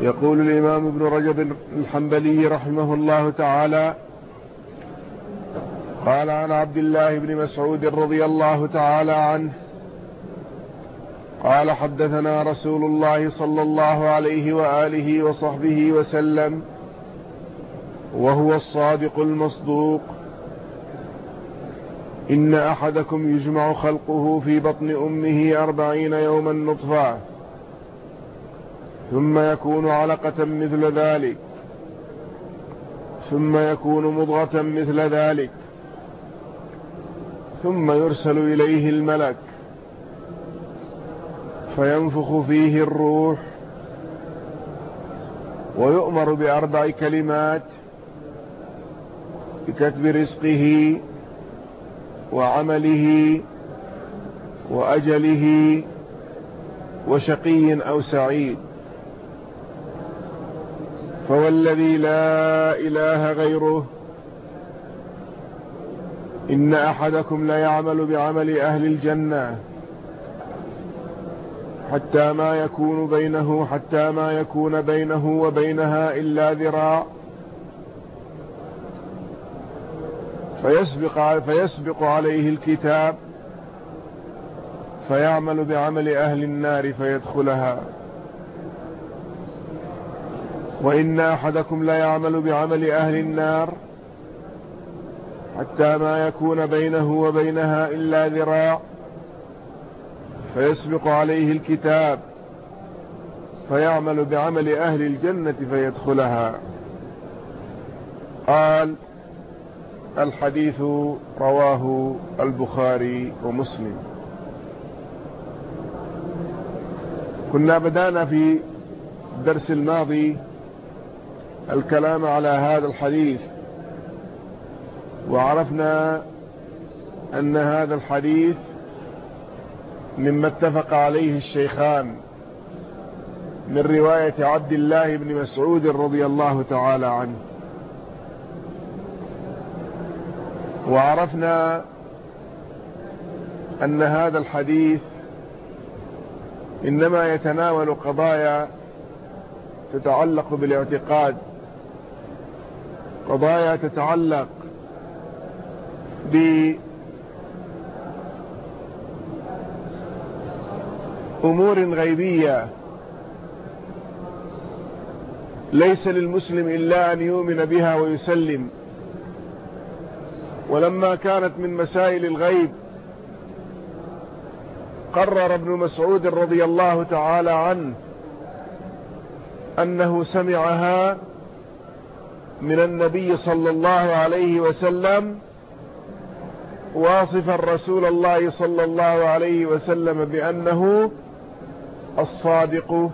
يقول الإمام ابن رجب الحنبلي رحمه الله تعالى قال عن عبد الله بن مسعود رضي الله تعالى عنه قال حدثنا رسول الله صلى الله عليه وآله وصحبه وسلم وهو الصادق المصدوق إن أحدكم يجمع خلقه في بطن أمه أربعين يوما نطفا ثم يكون علقة مثل ذلك. ثم يكون مضغة مثل ذلك. ثم يرسل إليه الملك. فينفخ فيه الروح. ويؤمر بأربع كلمات. بكتب رزقه وعمله وأجله وشقي أو سعيد. فوالذي لا إله غيره إن أحدكم ليعمل بعمل أهل الجنة حتى ما يكون بينه حتى ما يكون بينه وبينها إلا ذراع. فيسبق, فيسبق عليه الكتاب فيعمل بعمل أهل النار فيدخلها. وإن أحدكم لا يعمل بعمل أهل النار حتى ما يكون بينه وبينها إلا ذراع فيسبق عليه الكتاب فيعمل بعمل أهل الجنة فيدخلها. قال الحديث رواه البخاري ومسلم. كنا بدأنا في الدرس الماضي الكلام على هذا الحديث. وعرفنا أن هذا الحديث مما اتفق عليه الشيخان من رواية عبد الله بن مسعود رضي الله تعالى عنه. وعرفنا أن هذا الحديث إنما يتناول قضايا تتعلق بالاعتقاد. قضايا تتعلق بأمور غيبية. ليس للمسلم إلا أن يؤمن بها ويسلم. ولما كانت من مسائل الغيب قرر ابن مسعود رضي الله تعالى عنه أنه سمعها من النبي صلى الله عليه وسلم واصفا رسول الله صلى الله عليه وسلم بأنه الصادق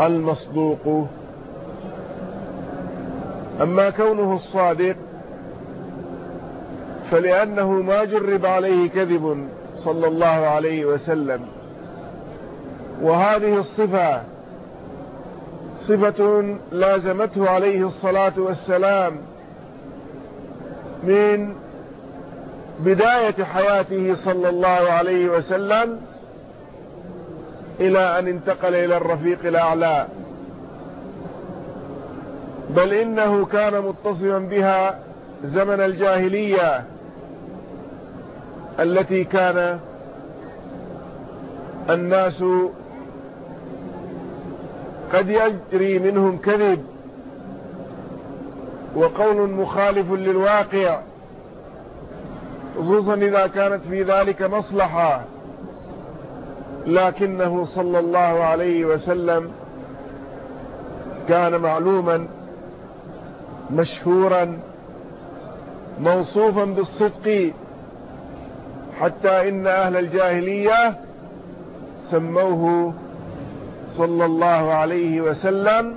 المصدوق. أما كونه الصادق فلأنه ما جرب عليه كذب صلى الله عليه وسلم. وهذه الصفة صفة لازمته عليه الصلاة والسلام من بداية حياته صلى الله عليه وسلم إلى أن انتقل إلى الرفيق الأعلى. بل إنه كان متصفا بها زمن الجاهلية التي كان الناس قد يجري منهم كذب وقول مخالف للواقع خصوصا إذا كانت في ذلك مصلحة. لكنه صلى الله عليه وسلم كان معلوما مشهورا موصوفا بالصدق. حتى إن أهل الجاهلية سموه صلى الله عليه وسلم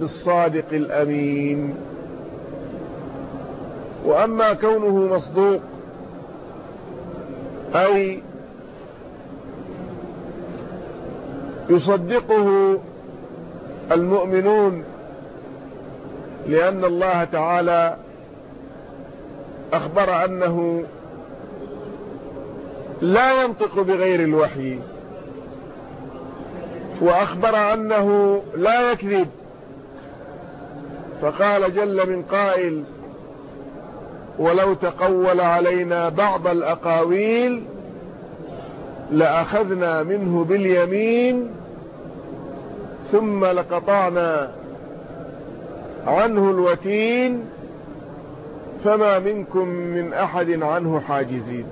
بالصادق الأمين. وأما كونه مصدوق أي يصدقه المؤمنون لأن الله تعالى أخبر أنه لا ينطق بغير الوحي. وأخبر أنه لا يكذب. فقال جل من قائل ولو تقول علينا بعض الأقاويل لأخذنا منه باليمين ثم لقطعنا عنه الوتين فما منكم من أحد عنه حاجزين.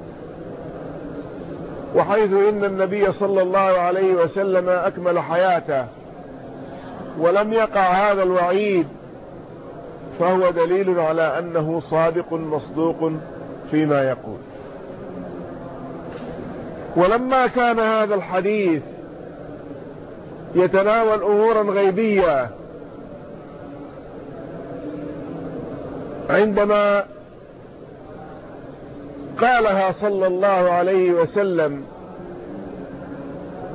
وحيث إن النبي صلى الله عليه وسلم أكمل حياته ولم يقع هذا الوعيد فهو دليل على أنه صادق مصدوق فيما يقول. ولما كان هذا الحديث يتناول أمورا غيبية عندما قالها صلى الله عليه وسلم.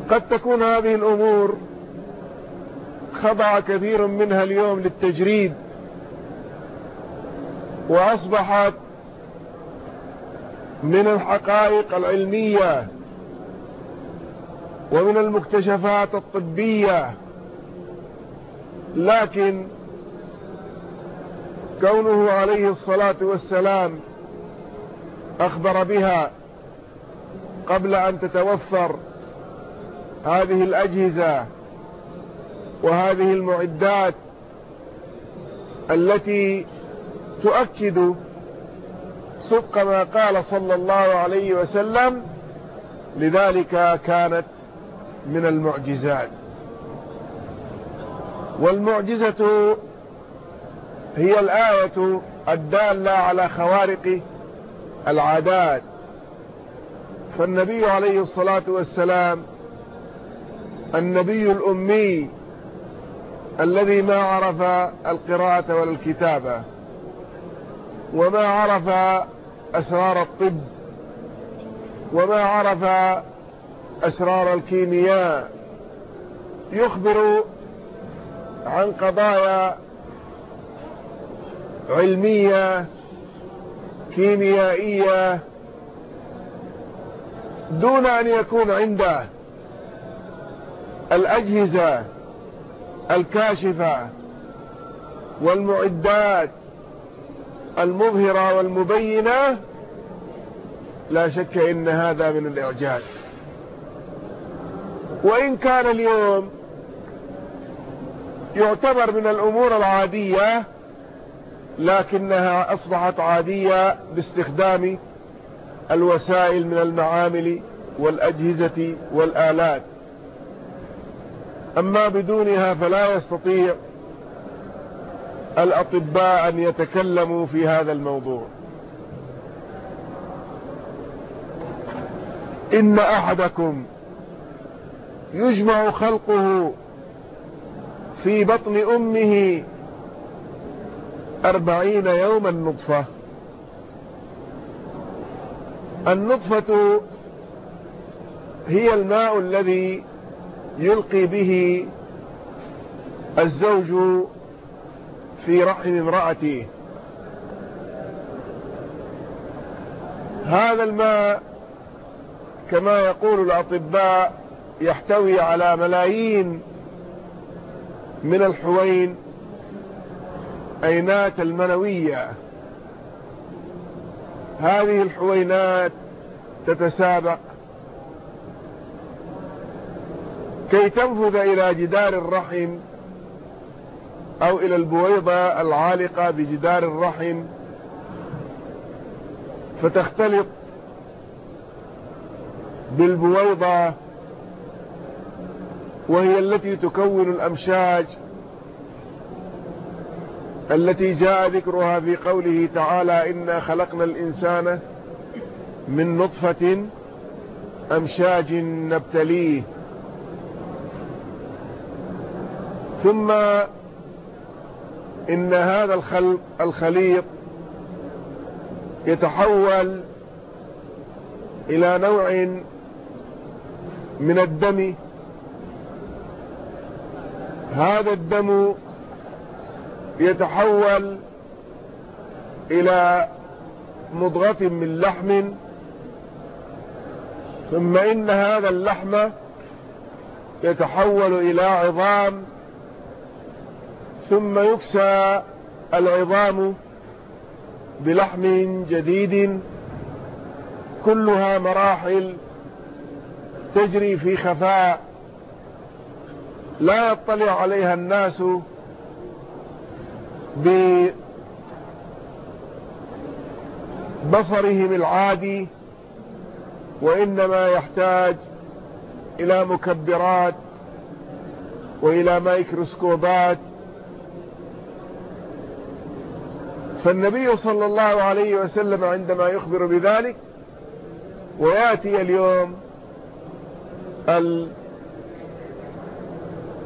قد تكون هذه الأمور خضع كثير منها اليوم للتجريد وأصبحت من الحقائق العلمية ومن المكتشفات الطبية. لكن كونه عليه الصلاة والسلام أخبر بها قبل أن تتوفر هذه الأجهزة وهذه المعدات التي تؤكد صدق ما قال صلى الله عليه وسلم لذلك كانت من المعجزات. والمعجزة هي الآية الدالة على خوارق العادات. فالنبي عليه الصلاة والسلام النبي الأمي الذي ما عرف القراءة ولا الكتابة وما عرف أسرار الطب وما عرف أسرار الكيمياء يخبر عن قضايا علمية كيميائية دون أن يكون عنده الأجهزة الكاشفة والمعدات المظهرة والمبينة لا شك إن هذا من الإعجاز. وإن كان اليوم يعتبر من الأمور العادية لكنها أصبحت عادية باستخدام الوسائل من المعامل والأجهزة والآلات. أما بدونها فلا يستطيع الأطباء أن يتكلموا في هذا الموضوع. إن أحدكم يجمع خلقه في بطن أمه أربعين يوما نطفة. النطفة هي الماء الذي يلقي به الزوج في رحم امرأته. هذا الماء كما يقول الأطباء يحتوي على ملايين من الحوين أينات المنوية. هذه الحوينات تتسابق كي تنفذ إلى جدار الرحم أو إلى البويضة العالقة بجدار الرحم. فتختلط بالبويضة وهي التي تكون الأمشاج التي جاء ذكرها في قوله تعالى إنا خلقنا الإنسان من نطفة أمشاج نبتليه. ثم إن هذا الخلق الخليط يتحول إلى نوع من الدم. هذا الدم يتحول إلى مضغة من لحم ثم إن هذا اللحم يتحول إلى عظام ثم يكسى العظام بلحم جديد. كلها مراحل تجري في خفاء لا يطلع عليها الناس ببصرهم العادي وإنما يحتاج إلى مكبرات وإلى ميكروسكوبات فالنبي صلى الله عليه وسلم عندما يخبر بذلك ويأتي اليوم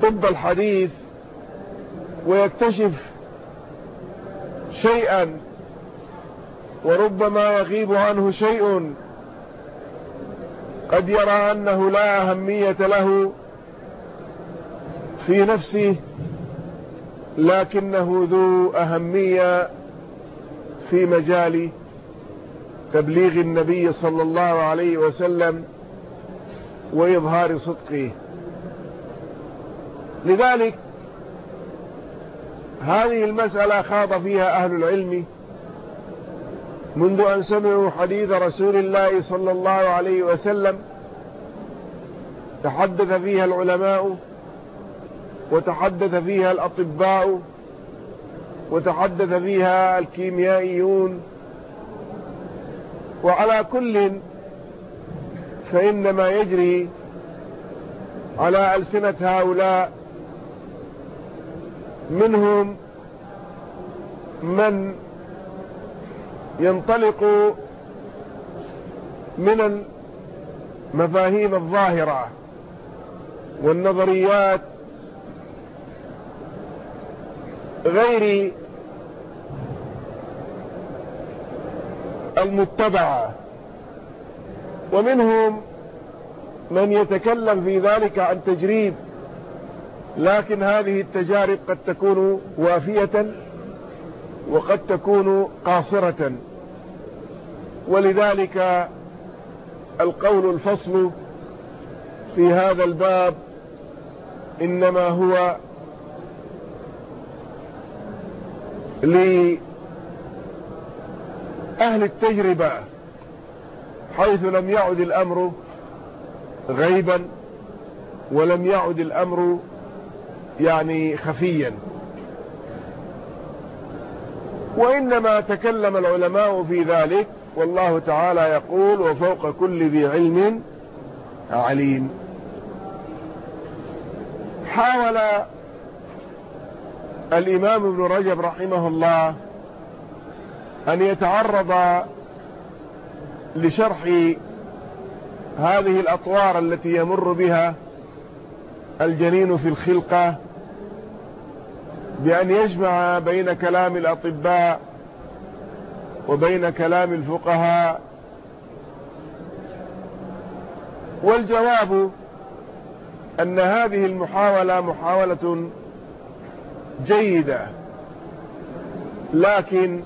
الطب الحديث ويكتشف شيئا وربما يغيب عنه شيء. قد يرى أنه لا أهمية له في نفسه لكنه ذو أهمية في مجال تبليغ النبي صلى الله عليه وسلم وإظهار صدقه. لذلك هذه المسألة خاض فيها أهل العلم منذ أن سمعوا حديث رسول الله صلى الله عليه وسلم تحدث فيها العلماء وتحدث فيها الأطباء وتحدث فيها الكيميائيون وعلى كل فإن ما يجري على ألسنة هؤلاء منهم من ينطلق من المفاهيم الظاهرة والنظريات غير المتبعة. ومنهم من يتكلم في ذلك عن تجريب لكن هذه التجارب قد تكون وافية وقد تكون قاصرة. ولذلك القول الفصل في هذا الباب إنما هو لأهل التجربة حيث لم يعد الأمر غيبا ولم يعد الأمر يعني خفيا. وإنما تكلم العلماء في ذلك والله تعالى يقول وفوق كل ذي علم عليم. حاول الإمام ابن رجب رحمه الله أن يتعرض لشرح هذه الأطوار التي يمر بها الجنين في الخلقة. بأن يجمع بين كلام الأطباء وبين كلام الفقهاء. والجواب أن هذه المحاولة محاولة جيدة لكن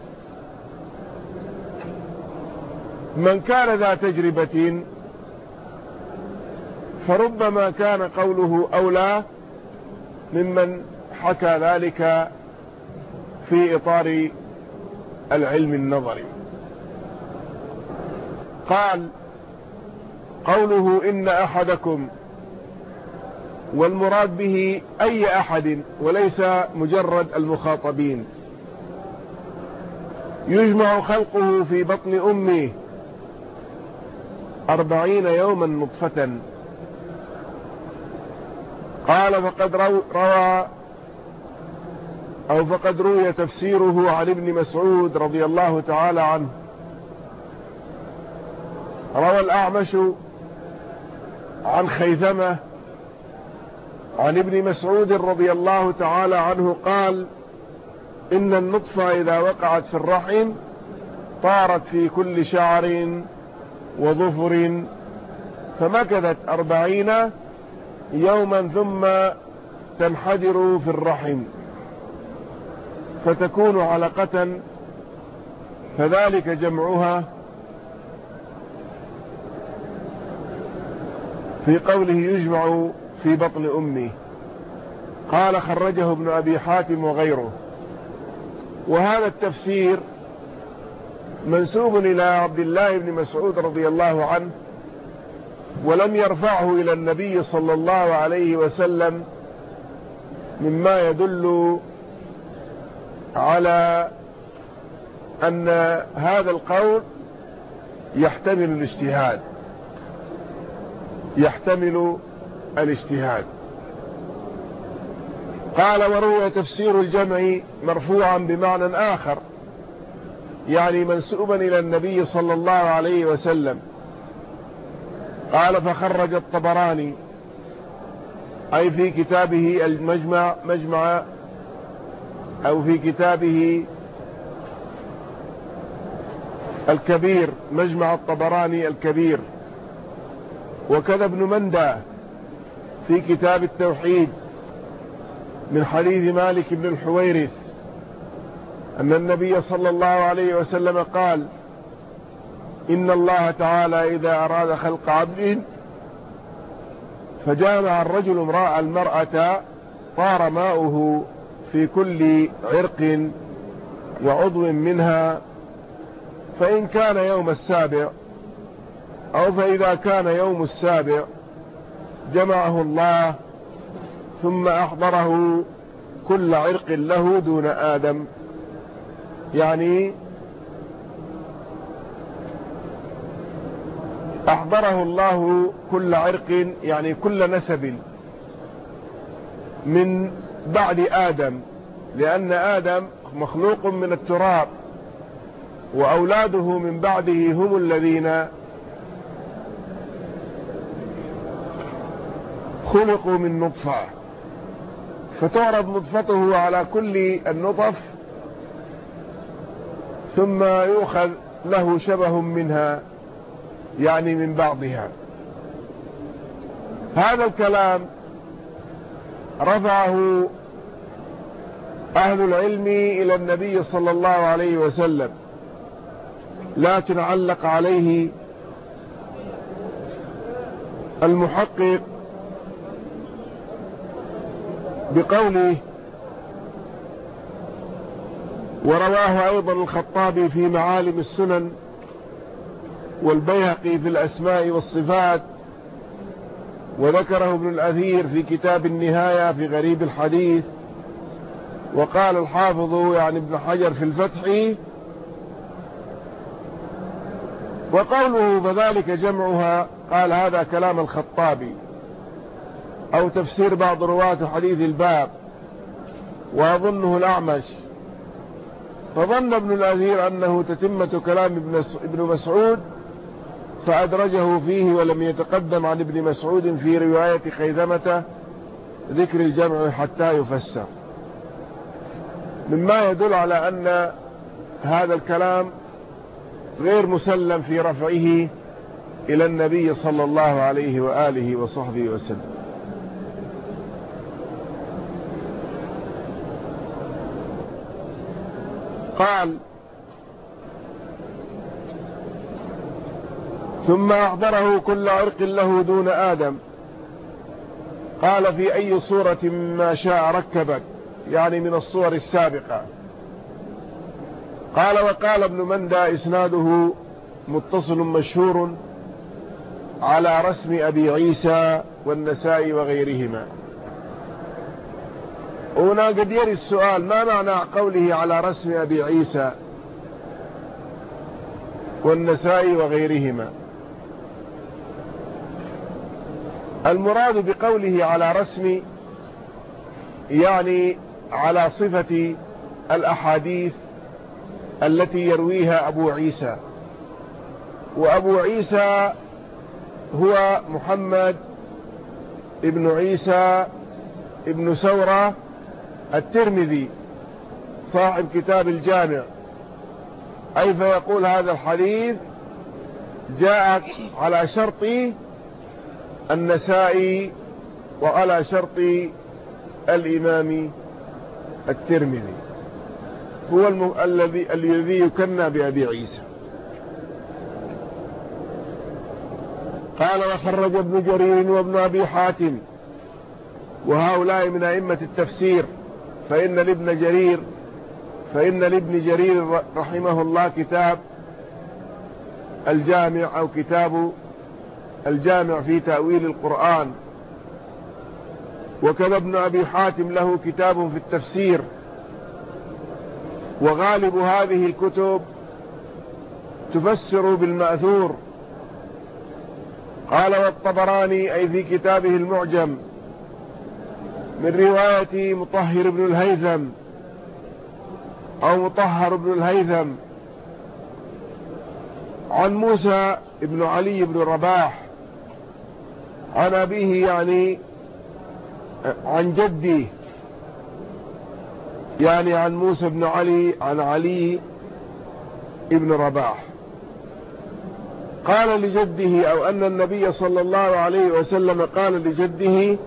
من كان ذا تجربة فربما كان قوله أولى ممن حكى ذلك في إطار العلم النظري. قال قوله إن أحدكم والمراد به أي أحد وليس مجرد المخاطبين. يجمع خلقه في بطن أمه أربعين يوما نطفة. قال فقد روى أو فقد روي تفسيره عن ابن مسعود رضي الله تعالى عنه. روى الأعمش عن خيثمة عن ابن مسعود رضي الله تعالى عنه قال إن النطفة إذا وقعت في الرحم طارت في كل شعر وظفر فمكثت أربعين يوما ثم تنحدر في الرحم. فتكون علقة فذلك جمعها في قوله يجمع في بطن أمه. قال خرجه ابن أبي حاتم وغيره. وهذا التفسير منسوب إلى عبد الله بن مسعود رضي الله عنه ولم يرفعه إلى النبي صلى الله عليه وسلم مما يدل على أن هذا القول يحتمل الاجتهاد. يحتمل الاجتهاد. قال وروي تفسير الجمع مرفوعا بمعنى آخر يعني منسوبا إلى النبي صلى الله عليه وسلم. قال فخرج الطبراني أي في كتابه المجمع مجمع أو في كتابه الكبير مجمع الطبراني الكبير. وكذا ابن مندى في كتاب التوحيد من حديث مالك بن الحويرث أن النبي صلى الله عليه وسلم قال إن الله تعالى إذا أراد خلق عبد فجامع الرجل امرأة المرأة طار ماؤه في كل عرق وعضو منها فإن كان يوم السابع أو فإذا كان يوم السابع جمعه الله ثم أحضره كل عرق له دون آدم. يعني أحضره الله كل عرق يعني كل نسب من بعد آدم لأن آدم مخلوق من التراب وأولاده من بعده هم الذين خلقوا من نطفة. فتعرض نطفته على كل النطف ثم يؤخذ له شبه منها يعني من بعضها. هذا الكلام رفعه أهل العلم إلى النبي صلى الله عليه وسلم. لكن علق عليه المحقق بقوله ورواه أيضا الخطابي في معالم السنن والبيهقي في الأسماء والصفات وذكره ابن الأثير في كتاب النهاية في غريب الحديث وقال الحافظ يعني ابن حجر في الفتح وقوله فذلك جمعها قال هذا كلام الخطابي أو تفسير بعض رواة حديث الباب وأظنه الأعمش. فظن ابن الأثير أنه تتمة كلام ابن مسعود فأدرجه فيه ولم يتقدم عن ابن مسعود في رواية خيثمة ذكر الجمع حتى يفسر. مما يدل على أن هذا الكلام غير مسلم في رفعه إلى النبي صلى الله عليه وآله وصحبه وسلم. قال ثم أحضره كل عرق له دون آدم. قال في أي صورة ما شاء ركبك؟ يعني من الصور السابقة. قال وقال ابن مندى إسناده متصل مشهور على رسم أبي عيسى والنساء وغيرهما. هنا قد يري السؤال ما معنى قوله على رسم أبي عيسى والنساء وغيرهما؟ المراد بقوله على رسم يعني على صفة الأحاديث التي يرويها أبو عيسى. وأبو عيسى هو محمد ابن عيسى ابن سورة الترمذي صاحب كتاب الجامع. أي فيقول هذا الحديث جاء على شرط النسائي وعلى شرط الإمام الترمذي. هو الذي الذي يكنى بأبي عيسى. قال وخرج ابن جرير وابن أبي حاتم. وهؤلاء من أئمة التفسير. فإن لابن جرير فإن لابن جرير رحمه الله كتاب الجامع أو كتاب الجامع في تأويل القرآن. وكذا ابن أبي حاتم له كتاب في التفسير. وغالب هذه الكتب تفسر بالمأثور. قال والطبراني أي في كتابه المعجم من رواية مطهر بن الهيثم أو مطهر بن الهيثم عن موسى بن علي بن رباح عن أبيه يعني عن جدي يعني عن موسى بن علي عن علي ابن رباح. قال لجده أو أن النبي صلى الله عليه وسلم قال لجده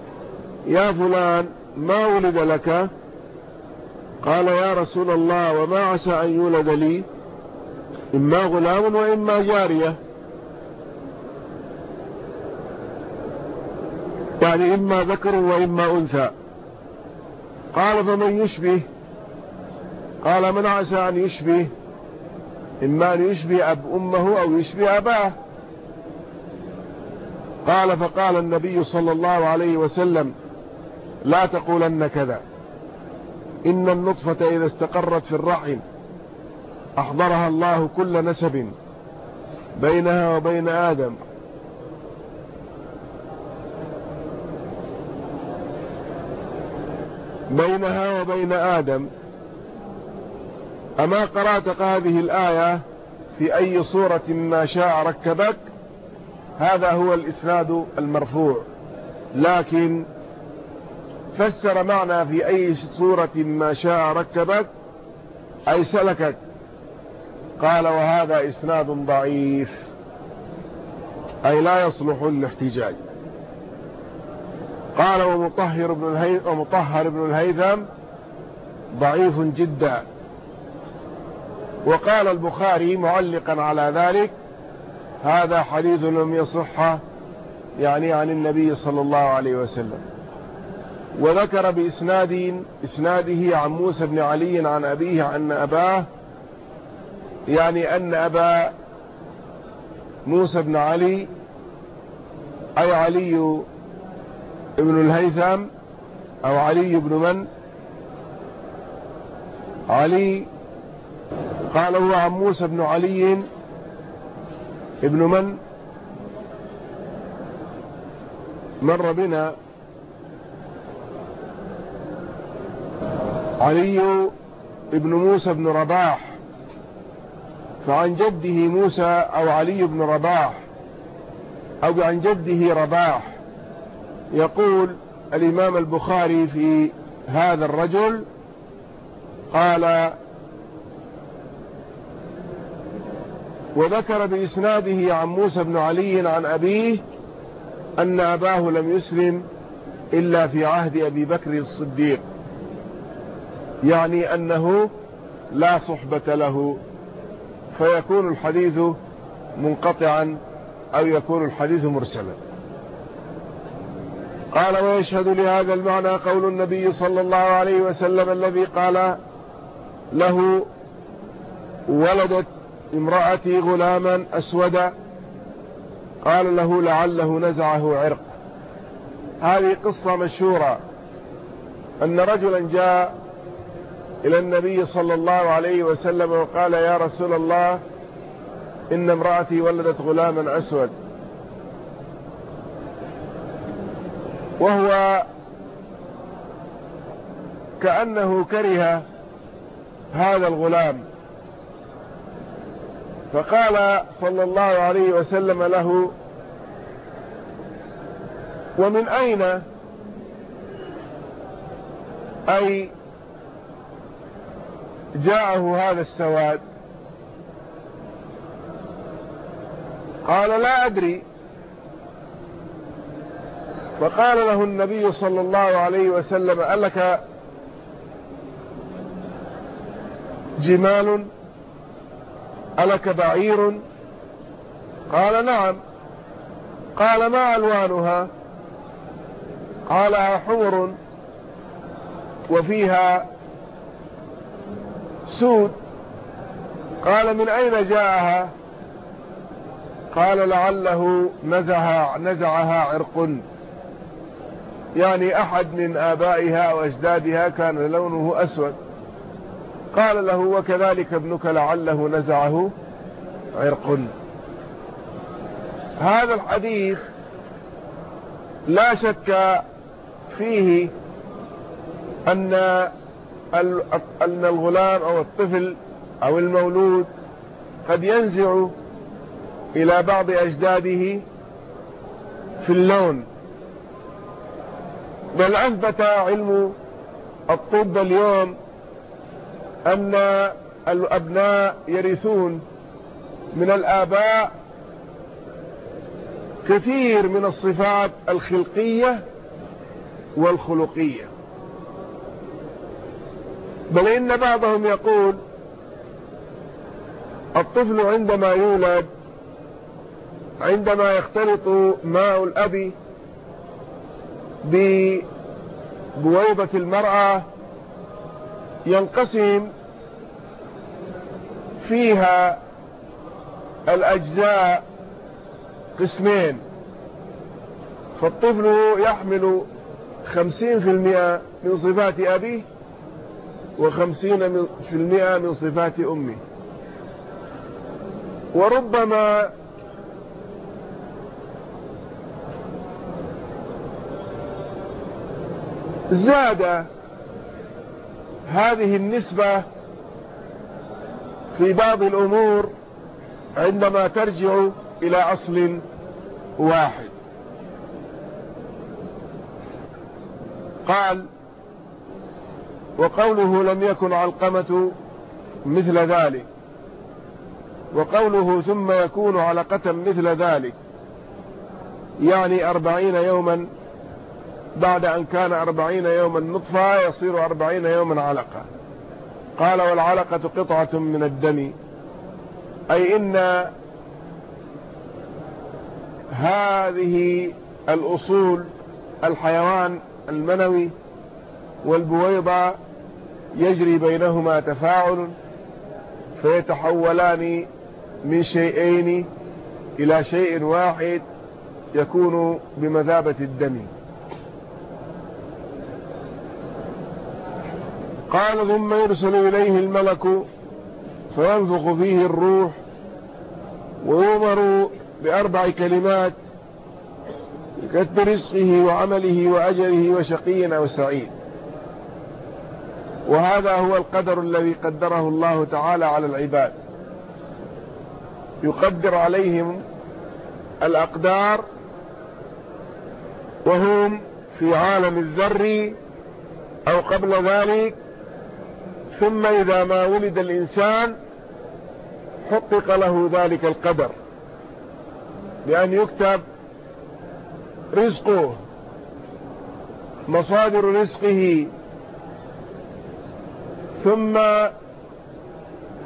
يا فلان ما ولد لك؟ قال يا رسول الله وما عسى أن يولد لي إما غلام وإما جارية. يعني إما ذكر وإما أنثى. قال فمن يشبه قال من عسى أن يشبه؟ إما أن يشبه أب أمه أو يشبه أباه. قال فقال النبي صلى الله عليه وسلم لا تقولن كذا. إن النطفة إذا استقرت في الرحم أحضرها الله كل نسب بينها وبين آدم بينها وبين آدم. أما قرأت هذه الآية في أي صورة ما شاء ركبك هذا هو الإسناد المرفوع. لكن فسر معنى في أي صورة ما شاء ركبك أي سلكك. قال وهذا إسناد ضعيف أي لا يصلح الاحتجاج قال ومطهر بن الهيثم ومطهر بن الهيثم ضعيف جدا. وقال البخاري معلقا على ذلك هذا حديث لم يصح يعني عن النبي صلى الله عليه وسلم. وذكر بإسناد إسناده عن موسى بن علي عن أبيه عن أباه يعني أن أبا موسى بن علي أي علي ابن الهيثم أو علي بن من؟ علي قال هو عن موسى بن علي ابن من؟ مر بنا. علي ابن موسى بن رباح. فعن جده موسى أو علي بن رباح أو عن جده رباح. يقول الإمام البخاري في هذا الرجل قال وذكر بإسناده عن موسى بن علي عن أبيه أن أباه لم يسلم إلا في عهد أبي بكر الصديق يعني أنه لا صحبة له فيكون الحديث منقطعا أو يكون الحديث مرسلا. قال ويشهد لهذا المعنى قول النبي صلى الله عليه وسلم الذي قال له ولدت امرأتي غلاما أسودا قال له لعله نزعه عرق. هذه قصة مشهورة. أن رجلا جاء إلى النبي صلى الله عليه وسلم وقال يا رسول الله إن امرأتي ولدت غلاما أسود. وهو كأنه كره هذا الغلام. فقال صلى الله عليه وسلم له ومن أين؟ أي جاءه هذا السواد. قال لا أدري. فقال له النبي صلى الله عليه وسلم ألك جمال؟ ألك بعير؟ قال نعم. قال ما ألوانها؟ قالها حمر وفيها سود. قال من أين جاءها؟ قال لعله نزعها, نزعها عرق. يعني أحد من آبائها أو أجدادها كان لونه أسود. قال له وكذلك ابنك لعله نزعه عرق. هذا الحديث لا شك فيه أن أن الغلام أو الطفل أو المولود قد ينزع إلى بعض أجداده في اللون. بل أثبت علم الطب اليوم أن الأبناء يرثون من الآباء كثير من الصفات الخلقية والخلقية. بل إن بعضهم يقول الطفل عندما يولد عندما يختلط ماء الأب ببويضة المرأة ينقسم فيها الأجزاء قسمين. فالطفل يحمل خمسين في المئة من صفات أبيه وخمسين في المئة من صفات أمه. وربما زاد هذه النسبة في بعض الأمور عندما ترجع إلى أصل واحد. قال وقوله لم يكن علقمة مثل ذلك. وقوله ثم يكون علقة مثل ذلك. يعني أربعين يوما بعد أن كان أربعين يوما نطفة يصير أربعين يوما علقة. قال والعلقة قطعة من الدم. أي إن هذه الأصول الحيوان المنوي والبويضة يجري بينهما تفاعل فيتحولان من شيئين إلى شيء واحد يكون بمذابة الدم. قال ثم يرسل إليه الملك فينفخ فيه الروح ويؤمر بأربع كلمات كتب رزقه وعمله وأجله وشقي أو سعيد وهذا هو القدر الذي قدره الله تعالى على العباد. يقدر عليهم الأقدار وهم في عالم الذر أو قبل ذلك ثم إذا ما ولد الإنسان حقق له ذلك القدر بأن يكتب رزقه. مصادر رزقه. ثم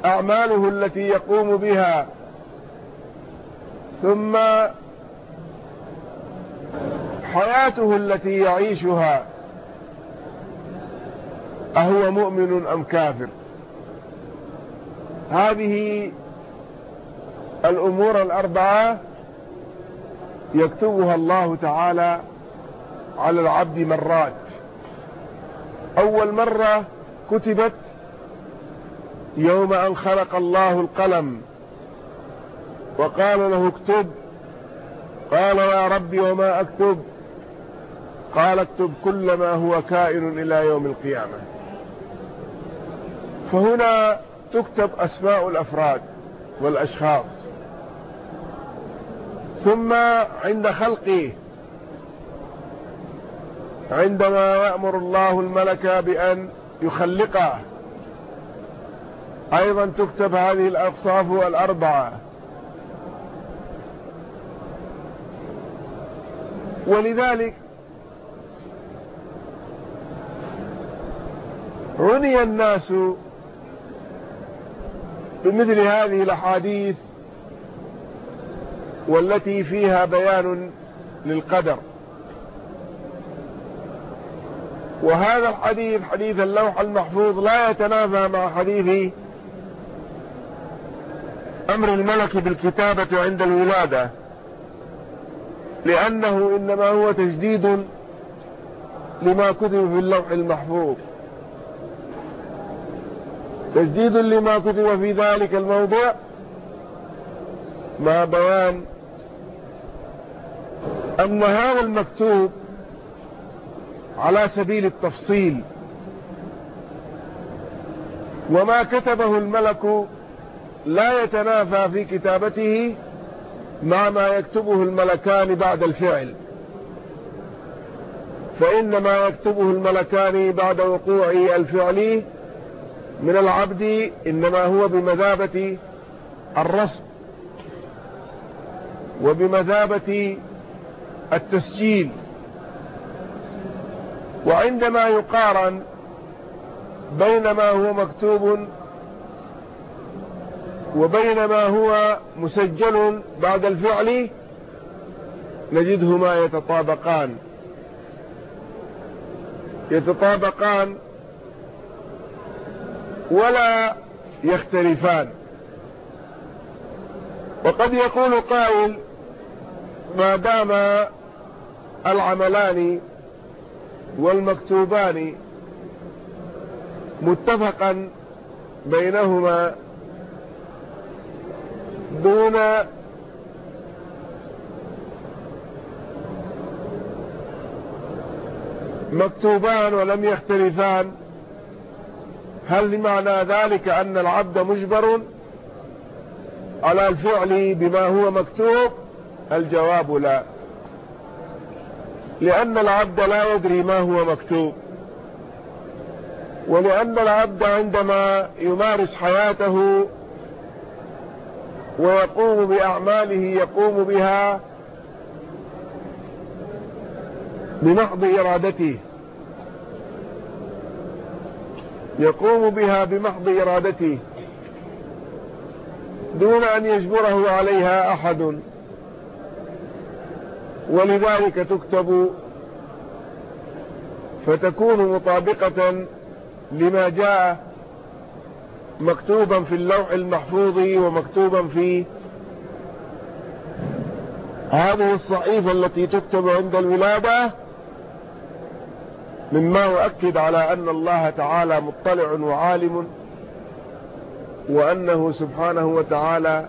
أعماله التي يقوم بها. ثم حياته التي يعيشها. أهو مؤمن أم كافر؟ هذه الأمور الأربعة يكتبها الله تعالى على العبد مرات. أول مرة كتبت يوم أن خلق الله القلم وقال له اكتب. قال يا ربي وما أكتب؟ قال اكتب كل ما هو كائن إلى يوم القيامة. فهنا تكتب أسماء الأفراد والأشخاص. ثم عند خلقه عندما يأمر الله الملك بأن يخلقه. أيضا تكتب هذه الأقصاف الأربعة. ولذلك عني الناس بمثل هذه الأحاديث والتي فيها بيان للقدر. وهذا الحديث حديث اللوح المحفوظ لا يتنافى مع حديث أمر الملك بالكتابة عند الولادة لأنه إنما هو تجديد لما كتب في اللوح المحفوظ. تجديد لما كتب في ذلك الموضوع مع بيان أن هذا المكتوب على سبيل التفصيل وما كتبه الملك لا يتنافى في كتابته مع ما يكتبه الملكان بعد الفعل فإن ما يكتبه الملكان بعد وقوع الفعل من العبد إنما هو بمذابة الرصد وبمذابة التسجيل. وعندما يقارن بين ما هو مكتوب وبين ما هو مسجل بعد الفعل نجدهما يتطابقان. يتطابقان ولا يختلفان. وقد يقول قائل ما دام العملان والمكتوبان متفقا بينهما دون مكتوبان ولم يختلفان هل لمعنى ذلك أن العبد مجبر على الفعل بما هو مكتوب؟ الجواب لا. لأن العبد لا يدري ما هو مكتوب. ولأن العبد عندما يمارس حياته ويقوم بأعماله يقوم بها بمحض إرادته. يقوم بها بمحض إرادته دون أن يجبره عليها أحد. ولذلك تكتب فتكون مطابقة لما جاء مكتوبا في اللوح المحفوظ ومكتوبا في هذه الصحيفة التي تكتب عند الولادة مما يؤكد على أن الله تعالى مطلع وعالم وأنه سبحانه وتعالى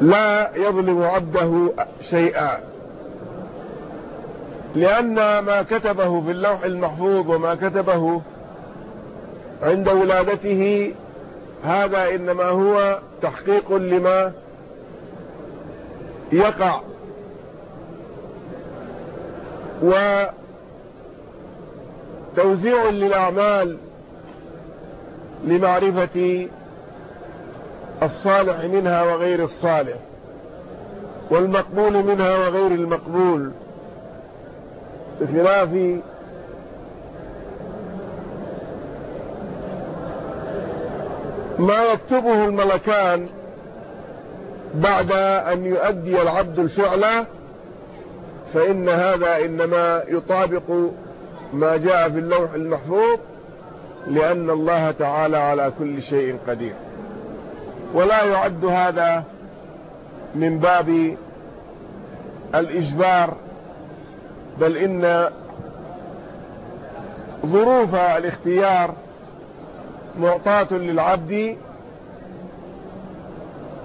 لا يظلم عبده شيئا. لأن ما كتبه في اللوح المحفوظ وما كتبه عند ولادته هذا إنما هو تحقيق لما يقع. وتوزيع للأعمال لمعرفة الصالح منها وغير الصالح والمقبول منها وغير المقبول بخلاف ما يكتبه الملكان بعد أن يؤدي العبد الفعل فإن هذا إنما يطابق ما جاء في اللوح المحفوظ لأن الله تعالى على كل شيء قدير. ولا يعد هذا من باب الإجبار بل إن ظروف الاختيار معطاة للعبد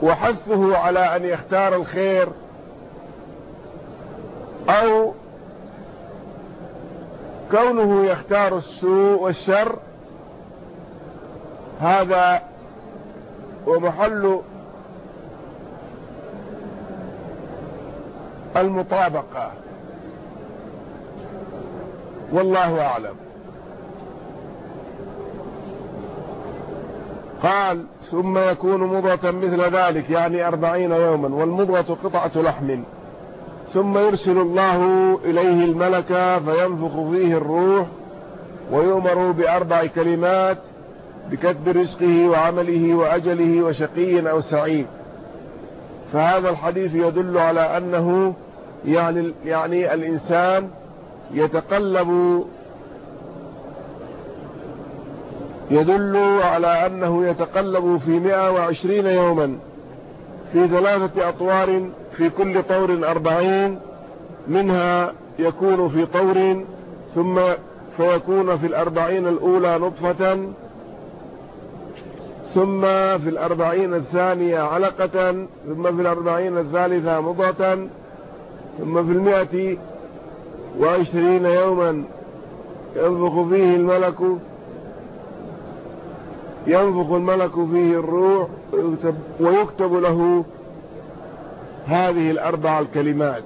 وحثه على أن يختار الخير أو كونه يختار السوء والشر هذا ومحل المطابقة. والله أعلم. قال ثم يكون مضغة مثل ذلك يعني أربعين يوما والمضغة قطعة لحم. ثم يرسل الله إليه الملك فينفخ فيه الروح ويؤمر بأربع كلمات بكتب رزقه وعمله وأجله وشقي أو سعيد. فهذا الحديث يدل على أنه يعني, يعني الإنسان يتقلب يدل على أنه يتقلب في 120 يوما في ثلاثة أطوار في كل طور أربعين منها يكون في طور ثم فيكون في الأربعين الأولى نطفة ثم في الأربعين الثانية علقة ثم في الأربعين الثالثة مضغة ثم في المئة وعشرين يوما ينفخ فيه الملك ينفخ الملك فيه الروح ويكتب, ويكتب له هذه الأربع الكلمات.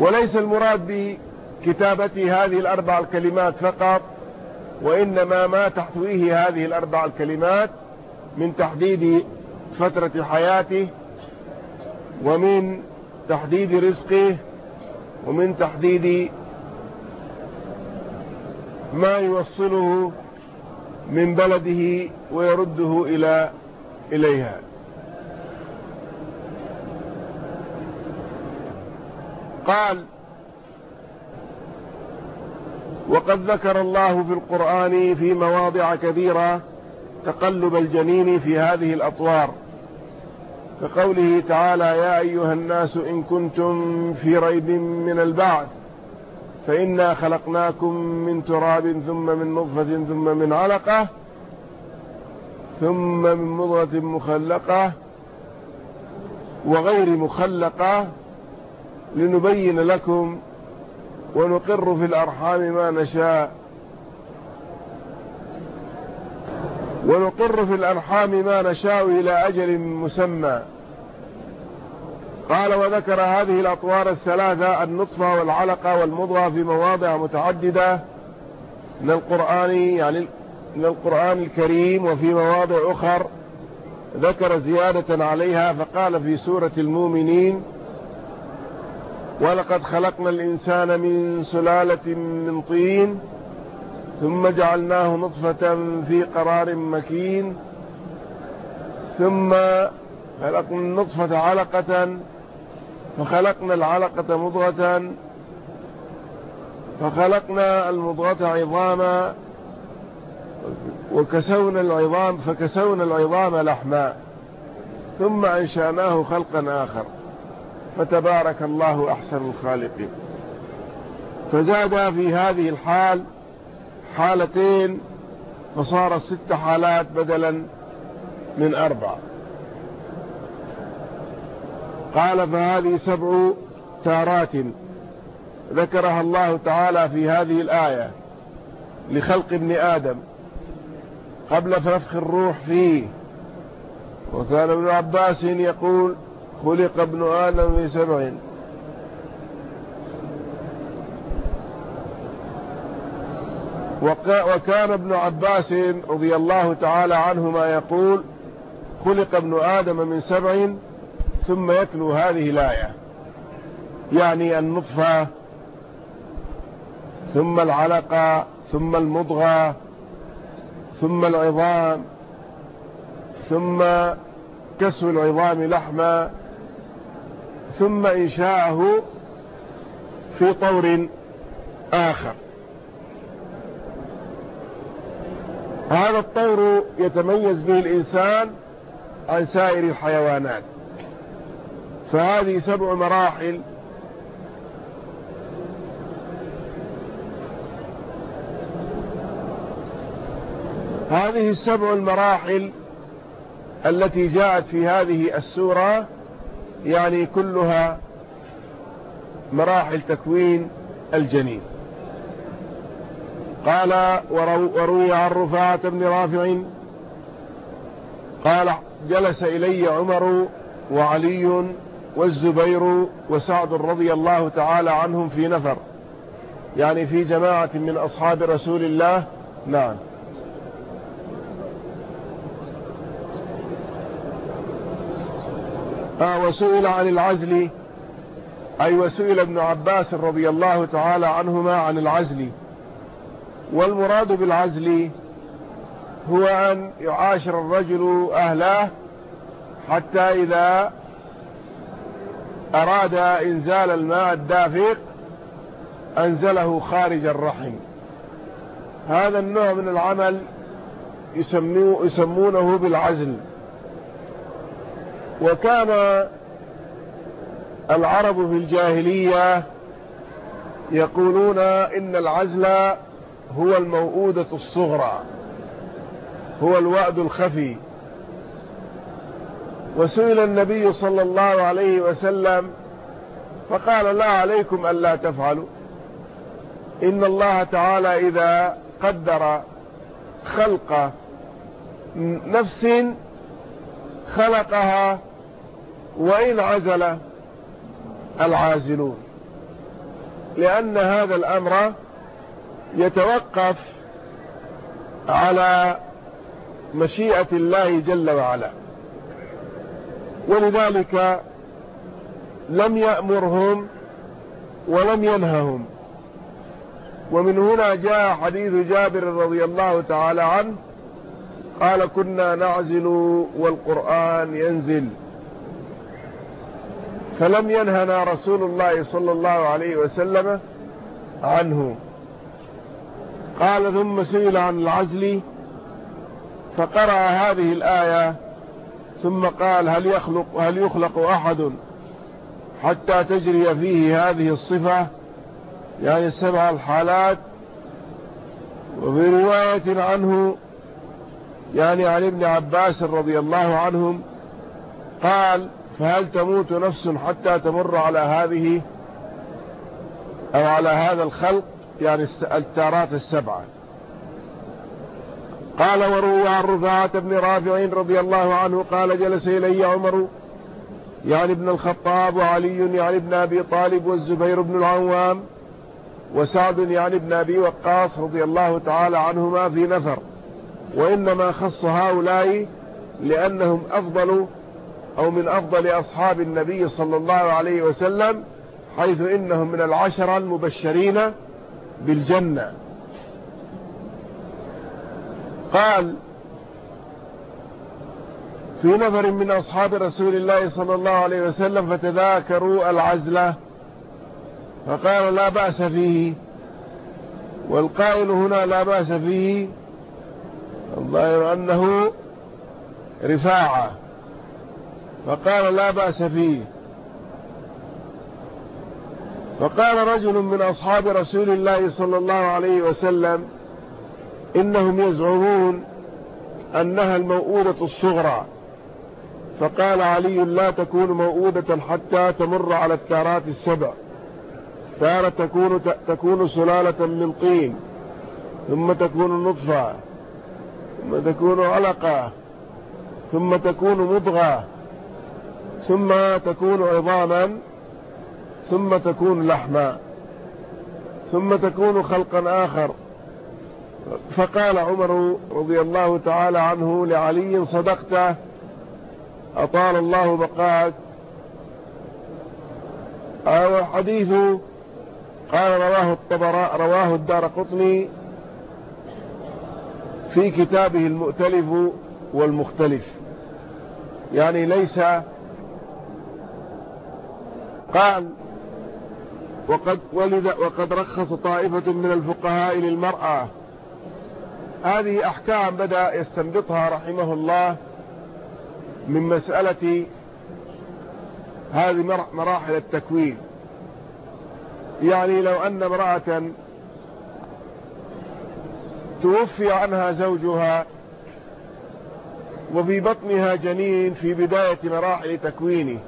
وليس المراد بكتابة هذه الأربع الكلمات فقط وإنما ما تحتويه هذه الأربع الكلمات من تحديد فترة حياته ومن تحديد رزقه ومن تحديد ما يوصله من بلده ويرده إلى إليها. قال وقد ذكر الله في القرآن في مواضع كثيرة تقلب الجنين في هذه الأطوار كقوله تعالى يا أيها الناس إن كنتم في ريب من البعث فإنا خلقناكم من تراب ثم من نطفة ثم من علقة ثم من مضغة مخلقة وغير مخلقة لنبين لكم ونقر في الأرحام ما نشاء. ونقر في الأرحام ما نشاء إلى أجل مسمى. قال وذكر هذه الأطوار الثلاثة النطفة والعلقة والمضغة في مواضع متعددة من القرآن يعني من القرآن الكريم وفي مواضع أخر. ذكر زيادة عليها فقال في سورة المؤمنين ولقد خلقنا الإنسان من سلالة من طين ثم جعلناه نطفة في قرار مكين ثم خلقنا النطفة علقة فخلقنا العلقة مضغة فخلقنا المضغة عظاما وكسونا العظام فكسونا العظام لحما ثم أنشأناه خلقا آخر. فتبارك الله أحسن الخالقين. فزاد في هذه الحال حالتين فصار ست حالات بدلا من أربع. قال فهذه سبع تارات ذكرها الله تعالى في هذه الآية لخلق ابن آدم قبل نفخ الروح فيه. وكان ابن عباس يقول خلق ابن آدم في سبع وكان ابن عباس رضي الله تعالى عنهما يقول خلق ابن آدم من سبع ثم يتلو هذه الآية. يعني النطفة ثم العلقة ثم المضغة ثم العظام ثم كسو العظام لحما ثم إنشاءه في طور آخر. هذا الطور يتميز به الإنسان عن سائر الحيوانات. فهذه سبع مراحل هذه السبع المراحل التي جاءت في هذه السورة يعني كلها مراحل تكوين الجنين. قال وروي عن رفاعة بن رافع قال جلس إلي عمر وعلي والزبير وسعد رضي الله تعالى عنهم في نفر. يعني في جماعة من أصحاب رسول الله. نعم. وسئل عن العزل. أي وسئل ابن عباس رضي الله تعالى عنهما عن العزل. والمراد بالعزل هو أن يعاشر الرجل أهله حتى إذا أراد إنزال الماء الدافق أنزله خارج الرحم. هذا النوع من العمل يسمونه بالعزل. وكان العرب في الجاهلية يقولون إن العزل هو الموؤودة الصغرى هو الوأد الخفي. وسئل النبي صلى الله عليه وسلم فقال لا عليكم ألا تفعلوا. إن الله تعالى إذا قدر خلق نفس خلقها وإن عزل العازلون. لأن هذا الأمر يتوقف على مشيئة الله جل وعلا. ولذلك لم يأمرهم ولم ينههم. ومن هنا جاء حديث جابر رضي الله تعالى عنه قال كنا نعزل والقرآن ينزل. فلم ينهنا رسول الله صلى الله عليه وسلم عنه. قال ثم سئل عن العزل فقرأ هذه الآية ثم قال هل يخلق, هل يخلق أحد حتى تجري فيه هذه الصفة؟ يعني السبع الحالات. وفي رواية عنه يعني عن ابن عباس رضي الله عنهم قال فهل تموت نفس حتى تمر على هذه أو على هذا الخلق؟ يعني التارات السبعة. قال وروى عن رفاعة بن رافع رضي الله عنه قال جلس إلي عمر يعني ابن الخطاب وعلي يعني ابن أبي طالب والزبير بن العوام وسعد يعني ابن أبي وقاص رضي الله تعالى عنهما في نفر. وإنما خص هؤلاء لأنهم أفضل أو من أفضل أصحاب النبي صلى الله عليه وسلم حيث إنهم من العشرة المبشرين بالجنة. قال في نفر من أصحاب رسول الله صلى الله عليه وسلم فتذاكروا العزلة. فقال لا بأس فيه. والقائل هنا لا بأس فيه. الظاهر أنه رفاعة. فقال لا بأس فيه. فقال رجل من أصحاب رسول الله صلى الله عليه وسلم إنهم يزعمون أنها الموؤودة الصغرى. فقال علي لا تكون موؤودة حتى تمر على التارات السبع. تارة تكون, تكون سلالة من طين ثم تكون نطفة. ثم تكون علقة ثم تكون مضغة ثم تكون عظاما ثم تكون لحما ثم تكون خلقا آخر. فقال عمر رضي الله تعالى عنه لعلي صدقت أطال الله بقاك أو حديث قال رواه الطبراء رواه الدار قطني في كتابه المؤتلف والمختلف. يعني ليس قال وقد, ولد وقد رخص طائفة من الفقهاء للمرأة. هذه أحكام بدأ يستنبطها رحمه الله من مسألة هذه مراحل التكوين. يعني لو أن امرأة توفي عنها زوجها وفي بطنها جنين في بداية مراحل تكوينه.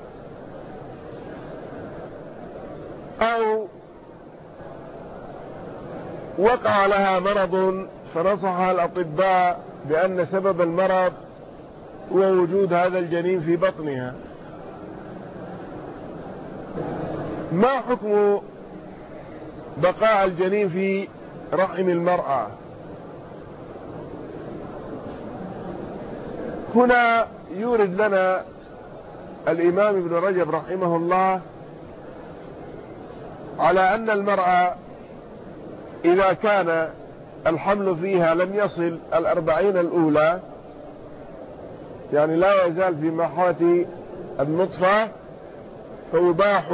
أو وقع لها مرض فنصحها الأطباء بأن سبب المرض هو وجود هذا الجنين في بطنها. ما حكم بقاء الجنين في رحم المرأة؟ هنا يورد لنا الإمام ابن رجب رحمه الله على أن المرأة إذا كان الحمل فيها لم يصل الأربعين الأولى يعني لا يزال في مرحلة النطفة فيباح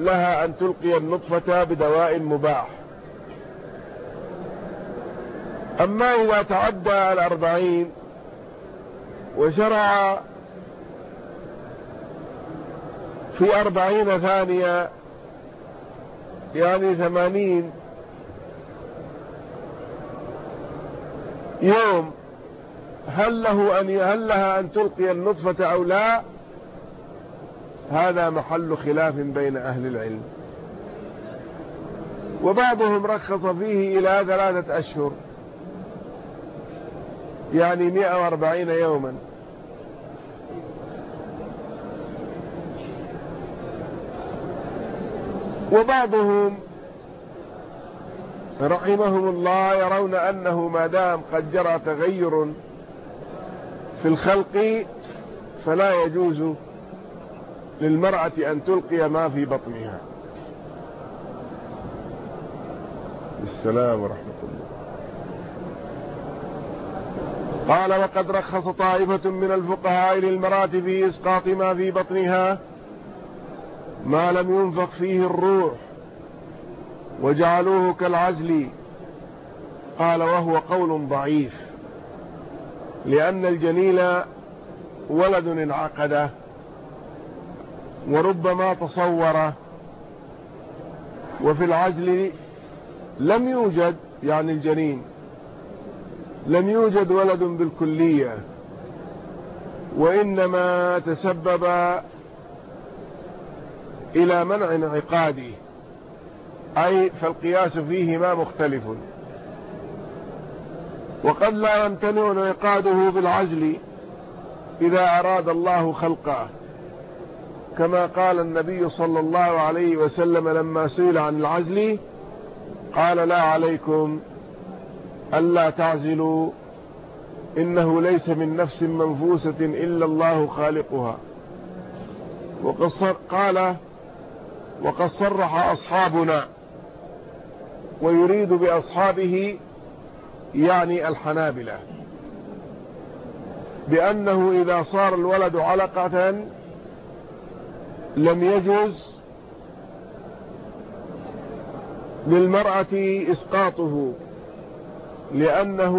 لها أن تلقي النطفة بدواء مباح. أما إذا تعدى الأربعين وشرع في أربعين ثانية يعني ثمانين يوم. هل له أن هل لها أن تلقي النطفة أو لا؟ هذا محل خلاف بين أهل العلم. وبعضهم رخص فيه إلى ثلاثة أشهر يعني 140 يوما. وبعضهم رحمهم الله يرون أنه ما دام قد جرى تغير في الخلق فلا يجوز للمرأة أن تلقي ما في بطنها. السلام ورحمة الله. قال وقد رخص طائفة من الفقهاء للمرأة في إسقاط ما في بطنها ما لم ينفق فيه الروح وجعلوه كالعزل. قال وهو قول ضعيف لأن الجنين ولد انعقد وربما تصور وفي العزل لم يوجد يعني الجنين لم يوجد ولد بالكلية وإنما تسبب إلى منع انعقاده أي فالقياس فيهما مختلف. وقد لا يمتنع انعقاده بالعزل إذا أراد الله خلقه. كما قال النبي صلى الله عليه وسلم لما سئل عن العزل قال لا عليكم ألا تعزلوا إنه ليس من نفس منفوسة إلا الله خالقها. وقد قال وقد صرح أصحابنا ويريد بأصحابه يعني الحنابلة بأنه إذا صار الولد علقة لم يجوز للمرأة إسقاطه لأنه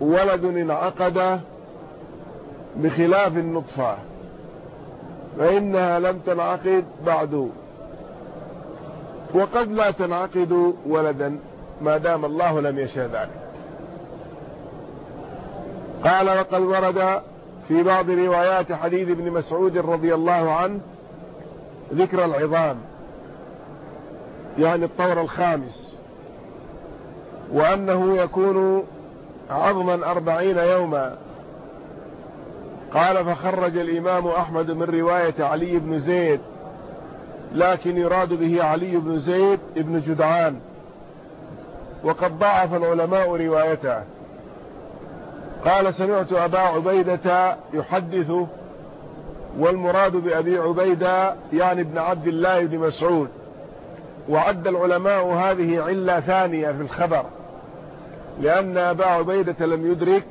ولد انعقد بخلاف النطفة. فإنها لم تنعقد بعد. وقد لا تنعقد ولدا ما دام الله لم يشاء ذلك. قال وقد ورد في بعض روايات حديث ابن مسعود رضي الله عنه ذكر العظام يعني الطور الخامس وأنه يكون عظما أربعين يوما. قال فخرج الإمام أحمد من رواية علي بن زيد لكن يراد به علي بن زيد بن جدعان وقد ضعف العلماء روايته. قال سمعت أبا عبيدة يحدث والمراد بأبي عبيدة يعني ابن عبد الله بن مسعود. وعد العلماء هذه علة ثانية في الخبر لأن أبا عبيدة لم يدرك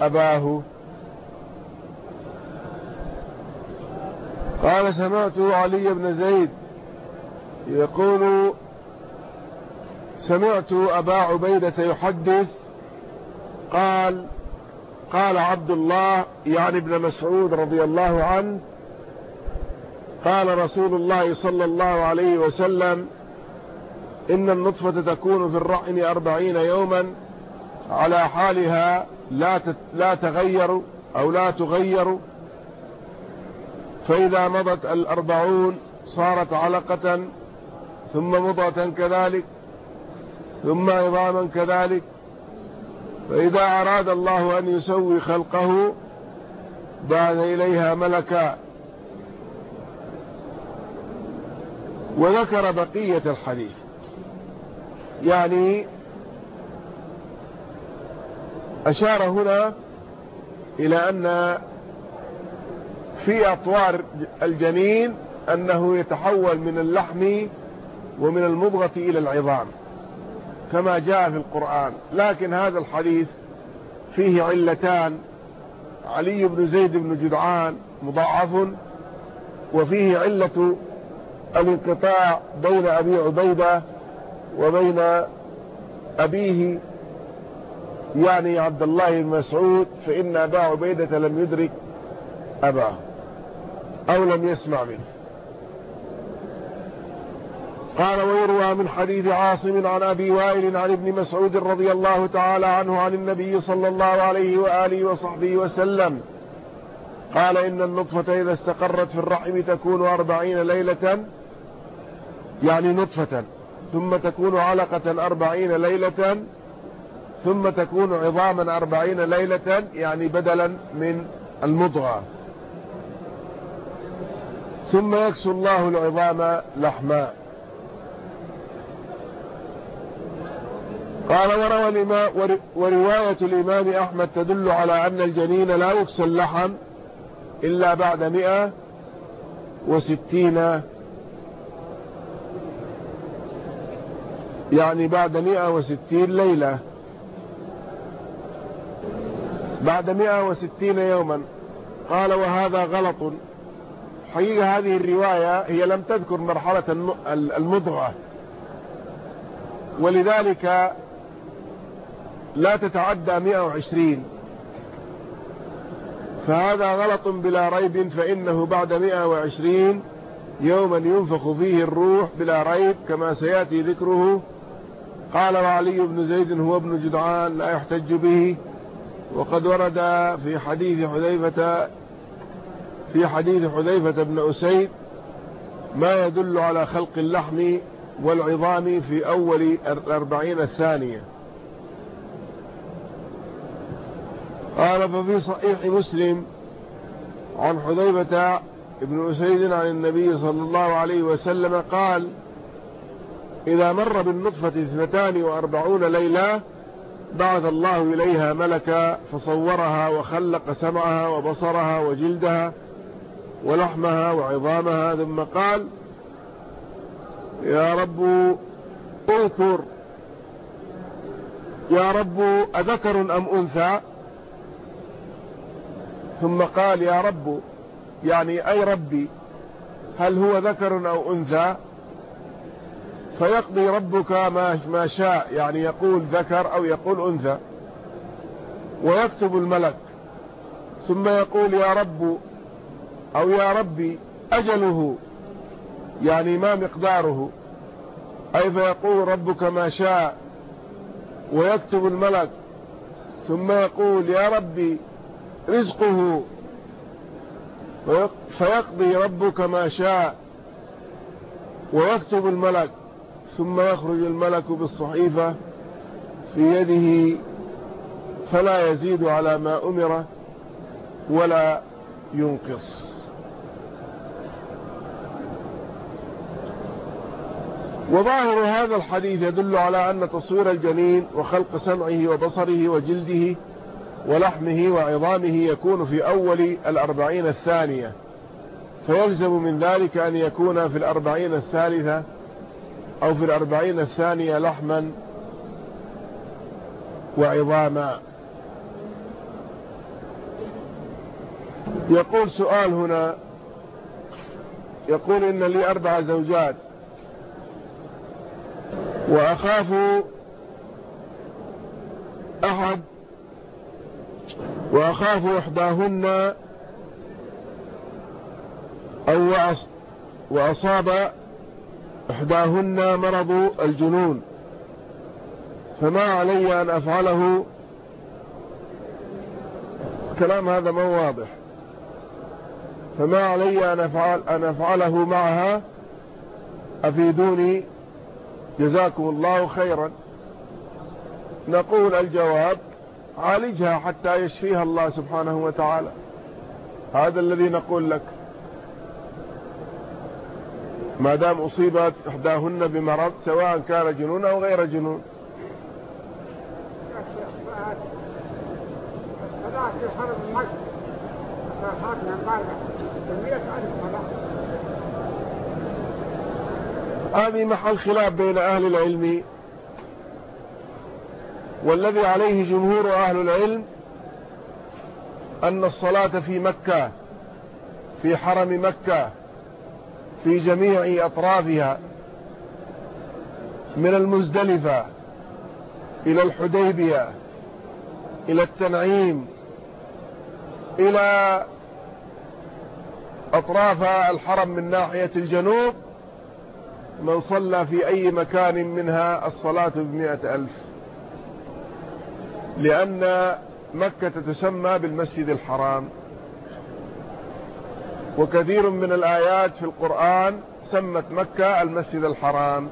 أباه. قال سمعت علي بن زيد يقول سمعت أبا عبيدة يحدث قال قال عبد الله يعني ابن مسعود رضي الله عنه قال رسول الله صلى الله عليه وسلم إن النطفة تكون في الرحم أربعين يوما على حالها لا لا تغير أو لا تغير فإذا مضت الأربعون صارت علقة ثم مضغة كذلك ثم عظاما كذلك. فإذا أراد الله أن يسوي خلقه بعث إليها ملكا. وذكر بقية الحديث. يعني أشار هنا إلى أن في أطوار الجنين أنه يتحول من اللحم ومن المضغة إلى العظام كما جاء في القرآن. لكن هذا الحديث فيه علتان علي بن زيد بن جدعان مضاعف وفيه علة الانقطاع بين أبي عبيدة وبين أبيه يعني عبد الله بن مسعود فإن أبا عبيدة لم يدرك أباه. أو لم يسمع منه. قال ويروى من حديث عاصم عن أبي وائل عن ابن مسعود رضي الله تعالى عنه عن النبي صلى الله عليه وآله وصحبه وسلم. قال إن النطفة إذا استقرت في الرحم تكون أربعين ليلة يعني نطفة ثم تكون علقة أربعين ليلة ثم تكون عظاما أربعين ليلة يعني بدلا من المضغة. ثم يكسو الله العظام لحما. قال وروى الإمام ورواية الإمام أحمد تدل على أن الجنين لا يكسى اللحم إلا بعد مئة وستين يعني بعد مئة وستين ليلة. بعد مئة وستين يوما. قال وهذا غلط. حقيقة هذه الرواية هي لم تذكر مرحلة المضغة. ولذلك لا تتعدى 120 فهذا غلط بلا ريب فإنه بعد 120 يوما ينفخ فيه الروح بلا ريب كما سيأتي ذكره. قال وعلي بن زيد هو ابن جدعان لا يحتج به. وقد ورد في حديث حذيفة في حديث حذيفة بن أسيد ما يدل على خلق اللحم والعظام في أول الأربعين الثانية. قال ففي صحيح مسلم عن حذيفة ابن أسيد عن النبي صلى الله عليه وسلم قال إذا مر بالنطفة اثنتان وأربعون ليلة بعث الله إليها ملكا فصورها وخلق سمعها وبصرها وجلدها ولحمها وعظامها ثم قال يا رب اذكر يا رب أذكر أم أنثى؟ ثم قال يا رب يعني أي ربي هل هو ذكر أو أنثى؟ فيقضي ربك ما, ما شاء يعني يقول ذكر أو يقول أنثى ويكتب الملك. ثم يقول يا رب أو يا ربي أجله يعني ما مقداره. أي فيقول ربك ما شاء ويكتب الملك ثم يقول يا ربي رزقه فيقضي ربك ما شاء ويكتب الملك ثم يخرج الملك بالصحيفة في يده فلا يزيد على ما أمر ولا ينقص. وظاهر هذا الحديث يدل على أن تصوير الجنين وخلق سمعه وبصره وجلده ولحمه وعظامه يكون في أول الأربعين الثانية. فيلزم من ذلك أن يكون في الأربعين الثالثة أو في الأربعين الثانية لحما وعظاما. يقول سؤال هنا يقول إن لي أربع زوجات. وأخاف أحد وأخاف إحداهن أو وأصاب إحداهن مرض الجنون. فما علي أن أفعله؟ كلام هذا ما واضح. فما علي أن, أفعل أن أفعله معها؟ أفيدوني؟ جزاكم الله خيرا. نقول الجواب عالجها حتى يشفيها الله سبحانه وتعالى. هذا الذي نقول لك. ما دام أصيبت إحداهن بمرض سواء كان جنون أو غير جنون. هذه محل خلاف بين أهل العلم والذي عليه جمهور أهل العلم أن الصلاة في مكة في حرم مكة في جميع أطرافها من المزدلفة إلى الحديبية إلى التنعيم إلى أطراف الحرم من ناحية الجنوب من صلى في أي مكان منها الصلاة بمئة ألف. لأن مكة تسمى بالمسجد الحرام. وكثير من الآيات في القرآن سمت مكة المسجد الحرام.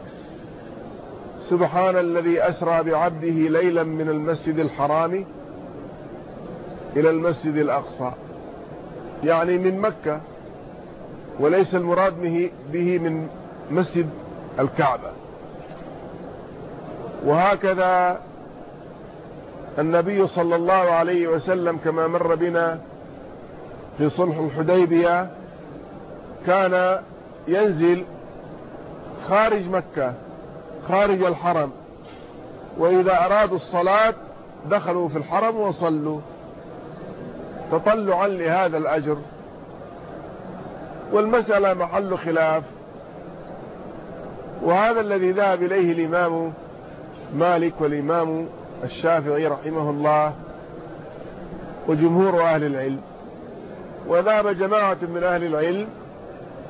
سبحان الذي أسرى بعبده ليلا من المسجد الحرام إلى المسجد الأقصى. يعني من مكة وليس المراد به من مسجد الكعبة. وهكذا النبي صلى الله عليه وسلم كما مر بنا في صلح الحديبية كان ينزل خارج مكة خارج الحرم. وإذا أرادوا الصلاة دخلوا في الحرم وصلوا. تطلعا لهذا الأجر. والمسألة محل خلاف. وهذا الذي ذهب إليه الإمام مالك والإمام الشافعي رحمه الله وجمهور أهل العلم. وذهب جماعة من أهل العلم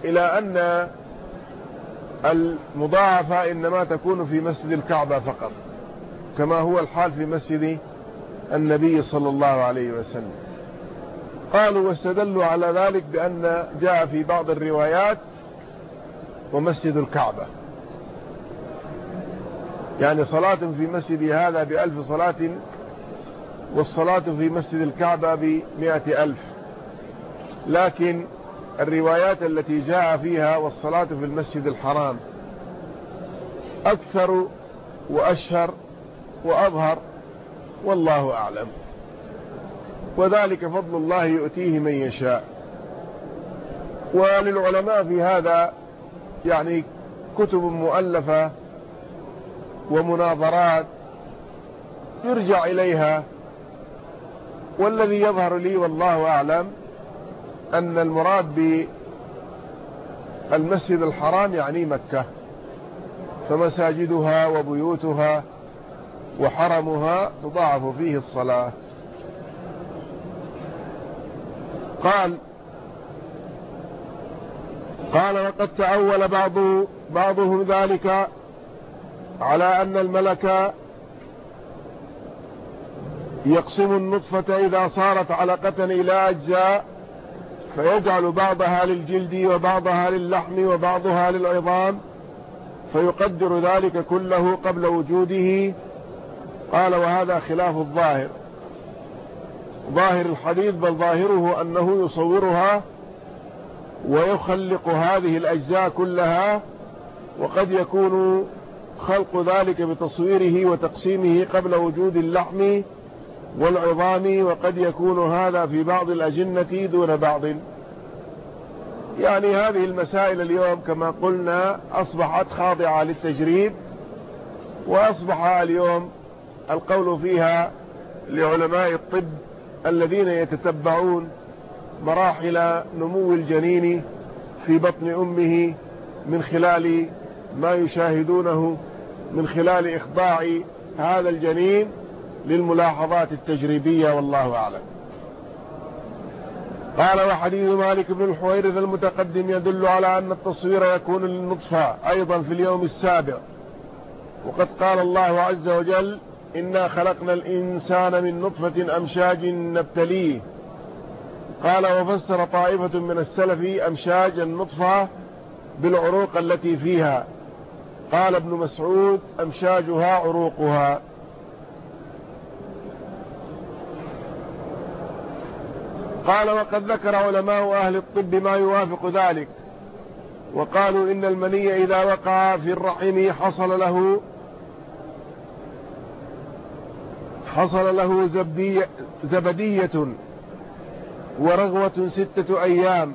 إلى أن المضاعفة إنما تكون في مسجد الكعبة فقط كما هو الحال في مسجد النبي صلى الله عليه وسلم. قالوا واستدلوا على ذلك بأن جاء في بعض الروايات ومسجد الكعبة. يعني صلاة في مسجد هذا بألف صلاة والصلاة في مسجد الكعبة بمئة ألف. لكن الروايات التي جاء فيها والصلاة في المسجد الحرام أكثر وأشهر وأظهر والله أعلم. وذلك فضل الله يؤتيه من يشاء. وللعلماء في هذا يعني كتب مؤلفة ومناظرات يرجع إليها والذي يظهر لي والله أعلم أن المراد بالمسجد الحرام يعني مكة فمساجدها وبيوتها وحرمها تضاعف فيه الصلاة. قال قال وقد تأول بعض بعضهم ذلك على أن الملك يقسم النطفة إذا صارت علقة إلى أجزاء فيجعل بعضها للجلد وبعضها للحم وبعضها للعظام فيقدر ذلك كله قبل وجوده. قال وهذا خلاف الظاهر. ظاهر الحديث بل ظاهره أنه يصورها ويخلق هذه الأجزاء كلها وقد يكون خلق ذلك بتصويره وتقسيمه قبل وجود اللحم والعظام وقد يكون هذا في بعض الأجنة دون بعض. يعني هذه المسائل اليوم كما قلنا أصبحت خاضعة للتجريب وأصبح اليوم القول فيها لعلماء الطب الذين يتتبعون مراحل نمو الجنين في بطن أمه من خلال ما يشاهدونه من خلال إخضاع هذا الجنين للملاحظات التجريبية والله أعلم. قال وحديث مالك بن الحويرث المتقدم يدل على أن التصوير يكون للنطفة أيضا في اليوم السابع. وقد قال الله عز وجل إنا خلقنا الإنسان من نطفة أمشاج نبتليه. قال وفسر طائفة من السلف أمشاج النطفة بالعروق التي فيها. قال ابن مسعود أمشاجها عروقها. قال وقد ذكر علماء أهل الطب ما يوافق ذلك وقالوا إن المني إذا وقع في الرحم حصل له حصل له زبدية, زبدية ورغوة ستة أيام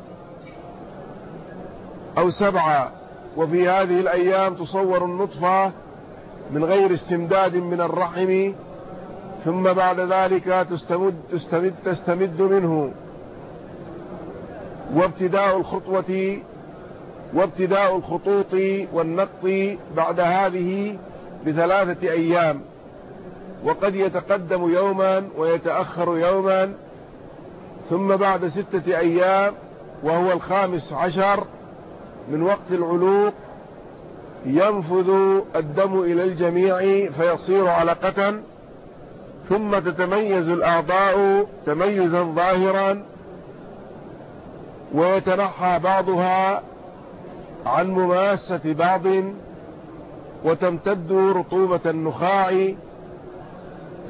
أو سبعة. وفي هذه الأيام تصور النطفة من غير استمداد من الرحم ثم بعد ذلك تستمد, تستمد, تستمد منه. وابتداء الخطوة وابتداء الخطوط والنقط بعد هذه بثلاثة أيام. وقد يتقدم يوما ويتأخر يوما ثم بعد ستة أيام وهو الخامس عشر من وقت العلوق ينفذ الدم إلى الجميع فيصير علقة ثم تتميز الأعضاء تميزا ظاهرا ويتنحى بعضها عن مماسة بعض وتمتد رطوبة النخاع.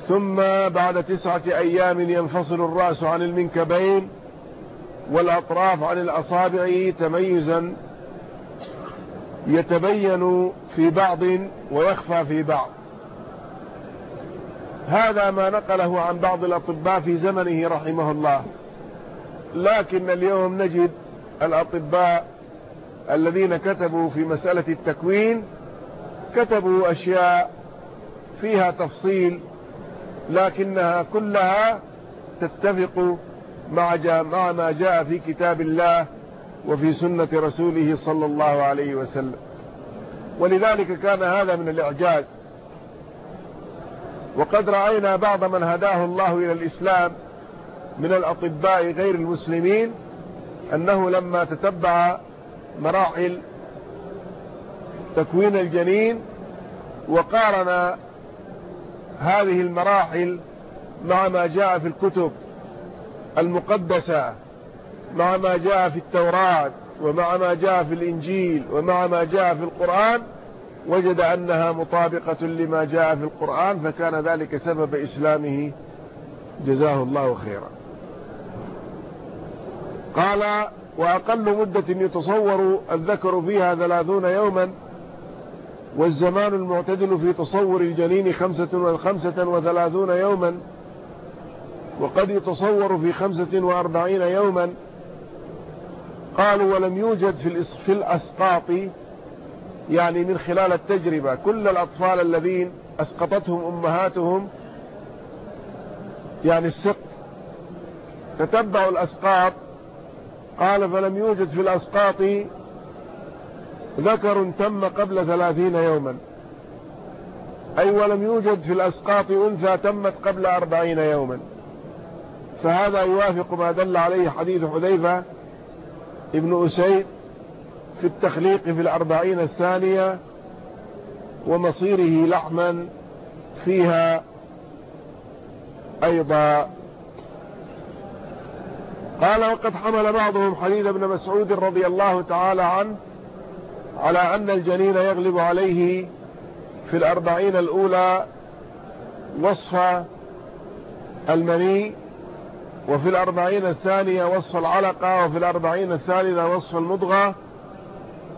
ثم بعد تسعة أيام ينفصل الرأس عن المنكبين والأطراف عن الأصابع تميزا يتبين في بعض ويخفى في بعض. هذا ما نقله عن بعض الأطباء في زمنه رحمه الله. لكن اليوم نجد الأطباء الذين كتبوا في مسألة التكوين كتبوا أشياء فيها تفصيل لكنها كلها تتفق مع, ما جاء في كتاب الله وفي سنة رسوله صلى الله عليه وسلم. ولذلك كان هذا من الإعجاز. وقد رأينا بعض من هداه الله إلى الإسلام من الأطباء غير المسلمين أنه لما تتبع مراحل تكوين الجنين وقارن هذه المراحل مع ما جاء في الكتب المقدسة مع ما جاء في التوراة ومع ما جاء في الإنجيل ومع ما جاء في القرآن وجد أنها مطابقة لما جاء في القرآن فكان ذلك سبب إسلامه. جزاه الله خيرا. قال وأقل مدة يتصور الذكر فيها ثلاثون يوما والزمان المعتدل في تصور الجنين خمسة وخمسة وثلاثون يوما وقد يتصور في خمسة وأربعين يوما قالوا ولم يوجد في الأسقاط يعني من خلال التجربة. كل الأطفال الذين أسقطتهم أمهاتهم يعني السقط تتبعوا الأسقاط. قال فلم يوجد في الأسقاط ذكر تم قبل ثلاثين يوما. أي ولم يوجد في الأسقاط أنثى تمت قبل أربعين يوما. فهذا يوافق ما دل عليه حديث حذيفة ابن أسيد في التخليق في الأربعين الثانية ومصيره لحما فيها أيضا. قال وقد حمل بعضهم حديث ابن مسعود رضي الله تعالى عنه على أن الجنين يغلب عليه في الأربعين الأولى وصف المني وفي الأربعين الثانية وصف العلقة وفي الأربعين الثالثة وصف المضغة.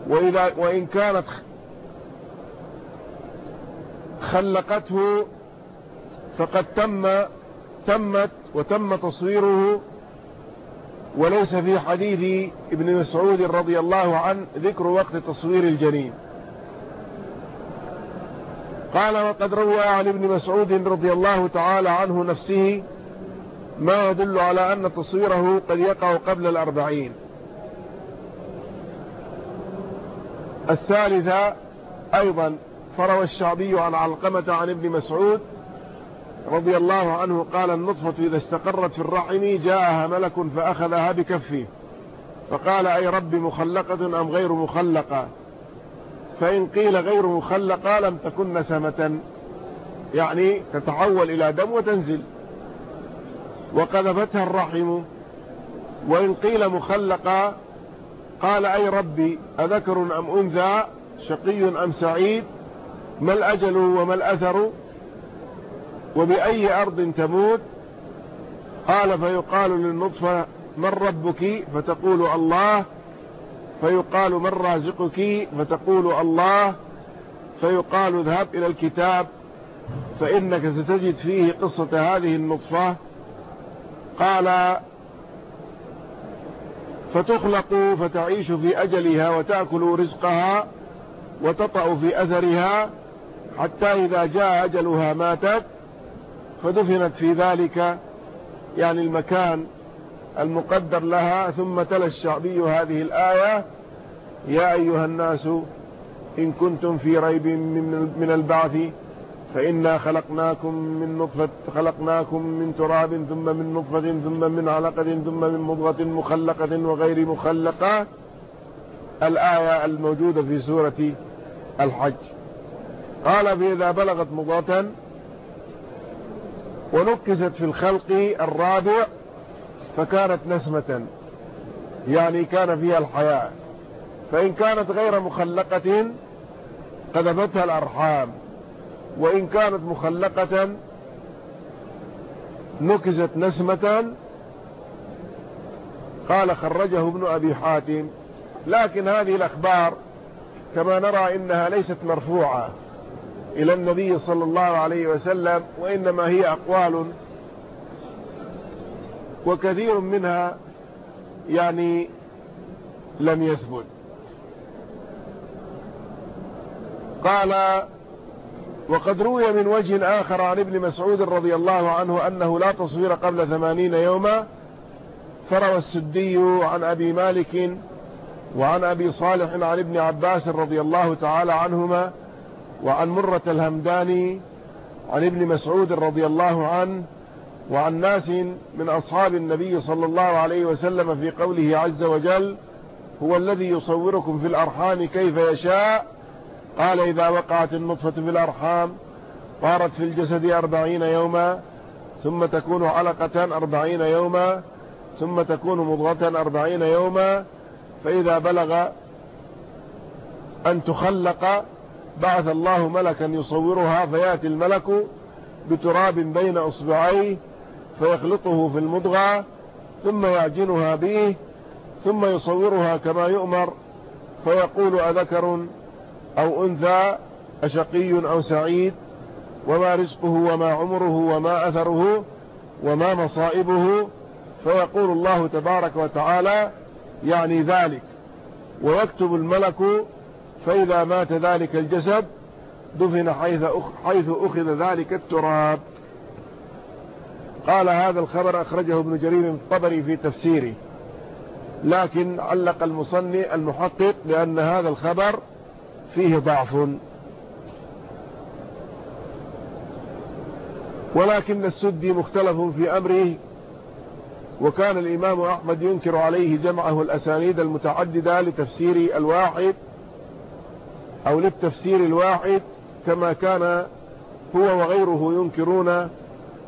وإذا وإن كانت خلقته فقد تم تمت وتم تصويره. وليس في حديث ابن مسعود رضي الله عنه ذكر وقت تصوير الجنين. قال وقد روى عن ابن مسعود رضي الله تعالى عنه نفسه ما يدل على أن تصويره قد يقع قبل الأربعين. الثالثة أيضا فروى الشعبي عن علقمة عن ابن مسعود رضي الله عنه قال النطفة إذا استقرت في الرحم جاءها ملك فأخذها بكفه. فقال أي رب مخلقة أم غير مخلقة؟ فإن قيل غير مخلقة لم تكن نسمة يعني تتحول إلى دم وتنزل. وقذفتها الرحم. وإن قيل مخلقة قال أي ربي أذكر أم أنثى شقي أم سعيد ما الأجل وما الأثر؟ وبأي أرض تموت؟ قال فيقال للنطفة من ربك؟ فتقول الله. فيقال من رازقك؟ فتقول الله. فيقال اذهب إلى الكتاب فإنك ستجد فيه قصة هذه النطفة. قال فتخلق فتعيش في أجلها وتأكل رزقها وتطأ في أثرها حتى إذا جاء أجلها ماتت فدفنت في ذلك يعني المكان المقدر لها ثم تلا الشعبي هذه الآية يا أيها الناس إن كنتم في ريب من البعث فإنا خلقناكم من نطفة خلقناكم من تراب ثم من نطفة ثم من علقة ثم من مضغة مخلقة وغير مخلقة. الآية الموجودة في سورة الحج. قال فإذا بلغت مضغة ونكست في الخلق الرابع فكانت نسمة يعني كان فيها الحياة فإن كانت غير مخلقة قذفتها الأرحام. وإن كانت مخلقة نكزت نسمة قال خرجه ابن أبي حاتم. لكن هذه الأخبار كما نرى إنها ليست مرفوعة إلى النبي صلى الله عليه وسلم وإنما هي أقوال وكثير منها يعني لم يثبت. قال وقد روي من وجه آخر عن ابن مسعود رضي الله عنه أنه لا تصوير قبل ثمانين يوما فروى السدي عن أبي مالك وعن أبي صالح عن ابن عباس رضي الله تعالى عنهما وعن مرة الهمداني عن ابن مسعود رضي الله عنه وعن ناس من أصحاب النبي صلى الله عليه وسلم في قوله عز وجل هو الذي يصوركم في الأرحام كيف يشاء قال إذا وقعت النطفة في الأرحام طارت في الجسد أربعين يوما ثم تكون علقة أربعين يوما ثم تكون مضغة أربعين يوما فإذا بلغ أن تخلق بعث الله ملكا يصورها فيأتي الملك بتراب بين أصبعيه فيخلطه في المضغة ثم يعجنها به ثم يصورها كما يؤمر فيقول أذكر أو أنثى أشقي أو سعيد وما رزقه وما عمره وما أثره وما مصائبه فيقول الله تبارك وتعالى يعني ذلك. ويكتب الملك فإذا مات ذلك الجسد دفن حيث حيث أخذ ذلك التراب. قال هذا الخبر أخرجه ابن جرير الطبري في تفسيره. لكن علق المصني المحقق لأن هذا الخبر فيه ضعف. ولكن السدي مختلف في أمره وكان الإمام أحمد ينكر عليه جمعه الأسانيد المتعددة لتفسير الواحد أو للتفسير الواحد كما كان هو وغيره ينكرون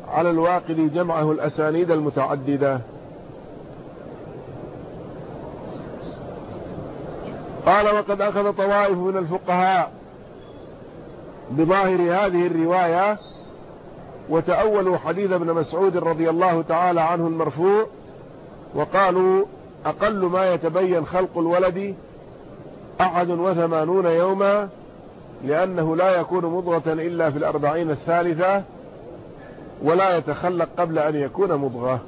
على الواقد جمعه الأسانيد المتعددة. قال وقد أخذ طوائف من الفقهاء بظاهر هذه الرواية وتأولوا حديث ابن مسعود رضي الله تعالى عنه المرفوع وقالوا أقل ما يتبين خلق الولد أحد وثمانون يوما لأنه لا يكون مضغة إلا في الأربعين الثالثة ولا يتخلق قبل أن يكون مضغة.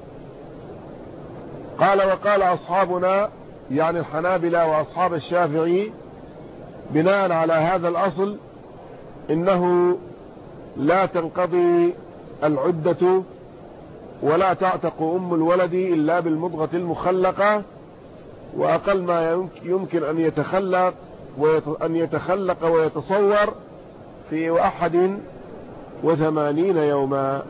قال وقال أصحابنا يعني الحنابلة وأصحاب الشافعي بناء على هذا الأصل إنه لا تنقضي العدة ولا تعتق أم الولد إلا بالمضغة المخلقة وأقل ما يمكن أن يتخلق أن يتخلق ويتصور في أحد وثمانين يوما.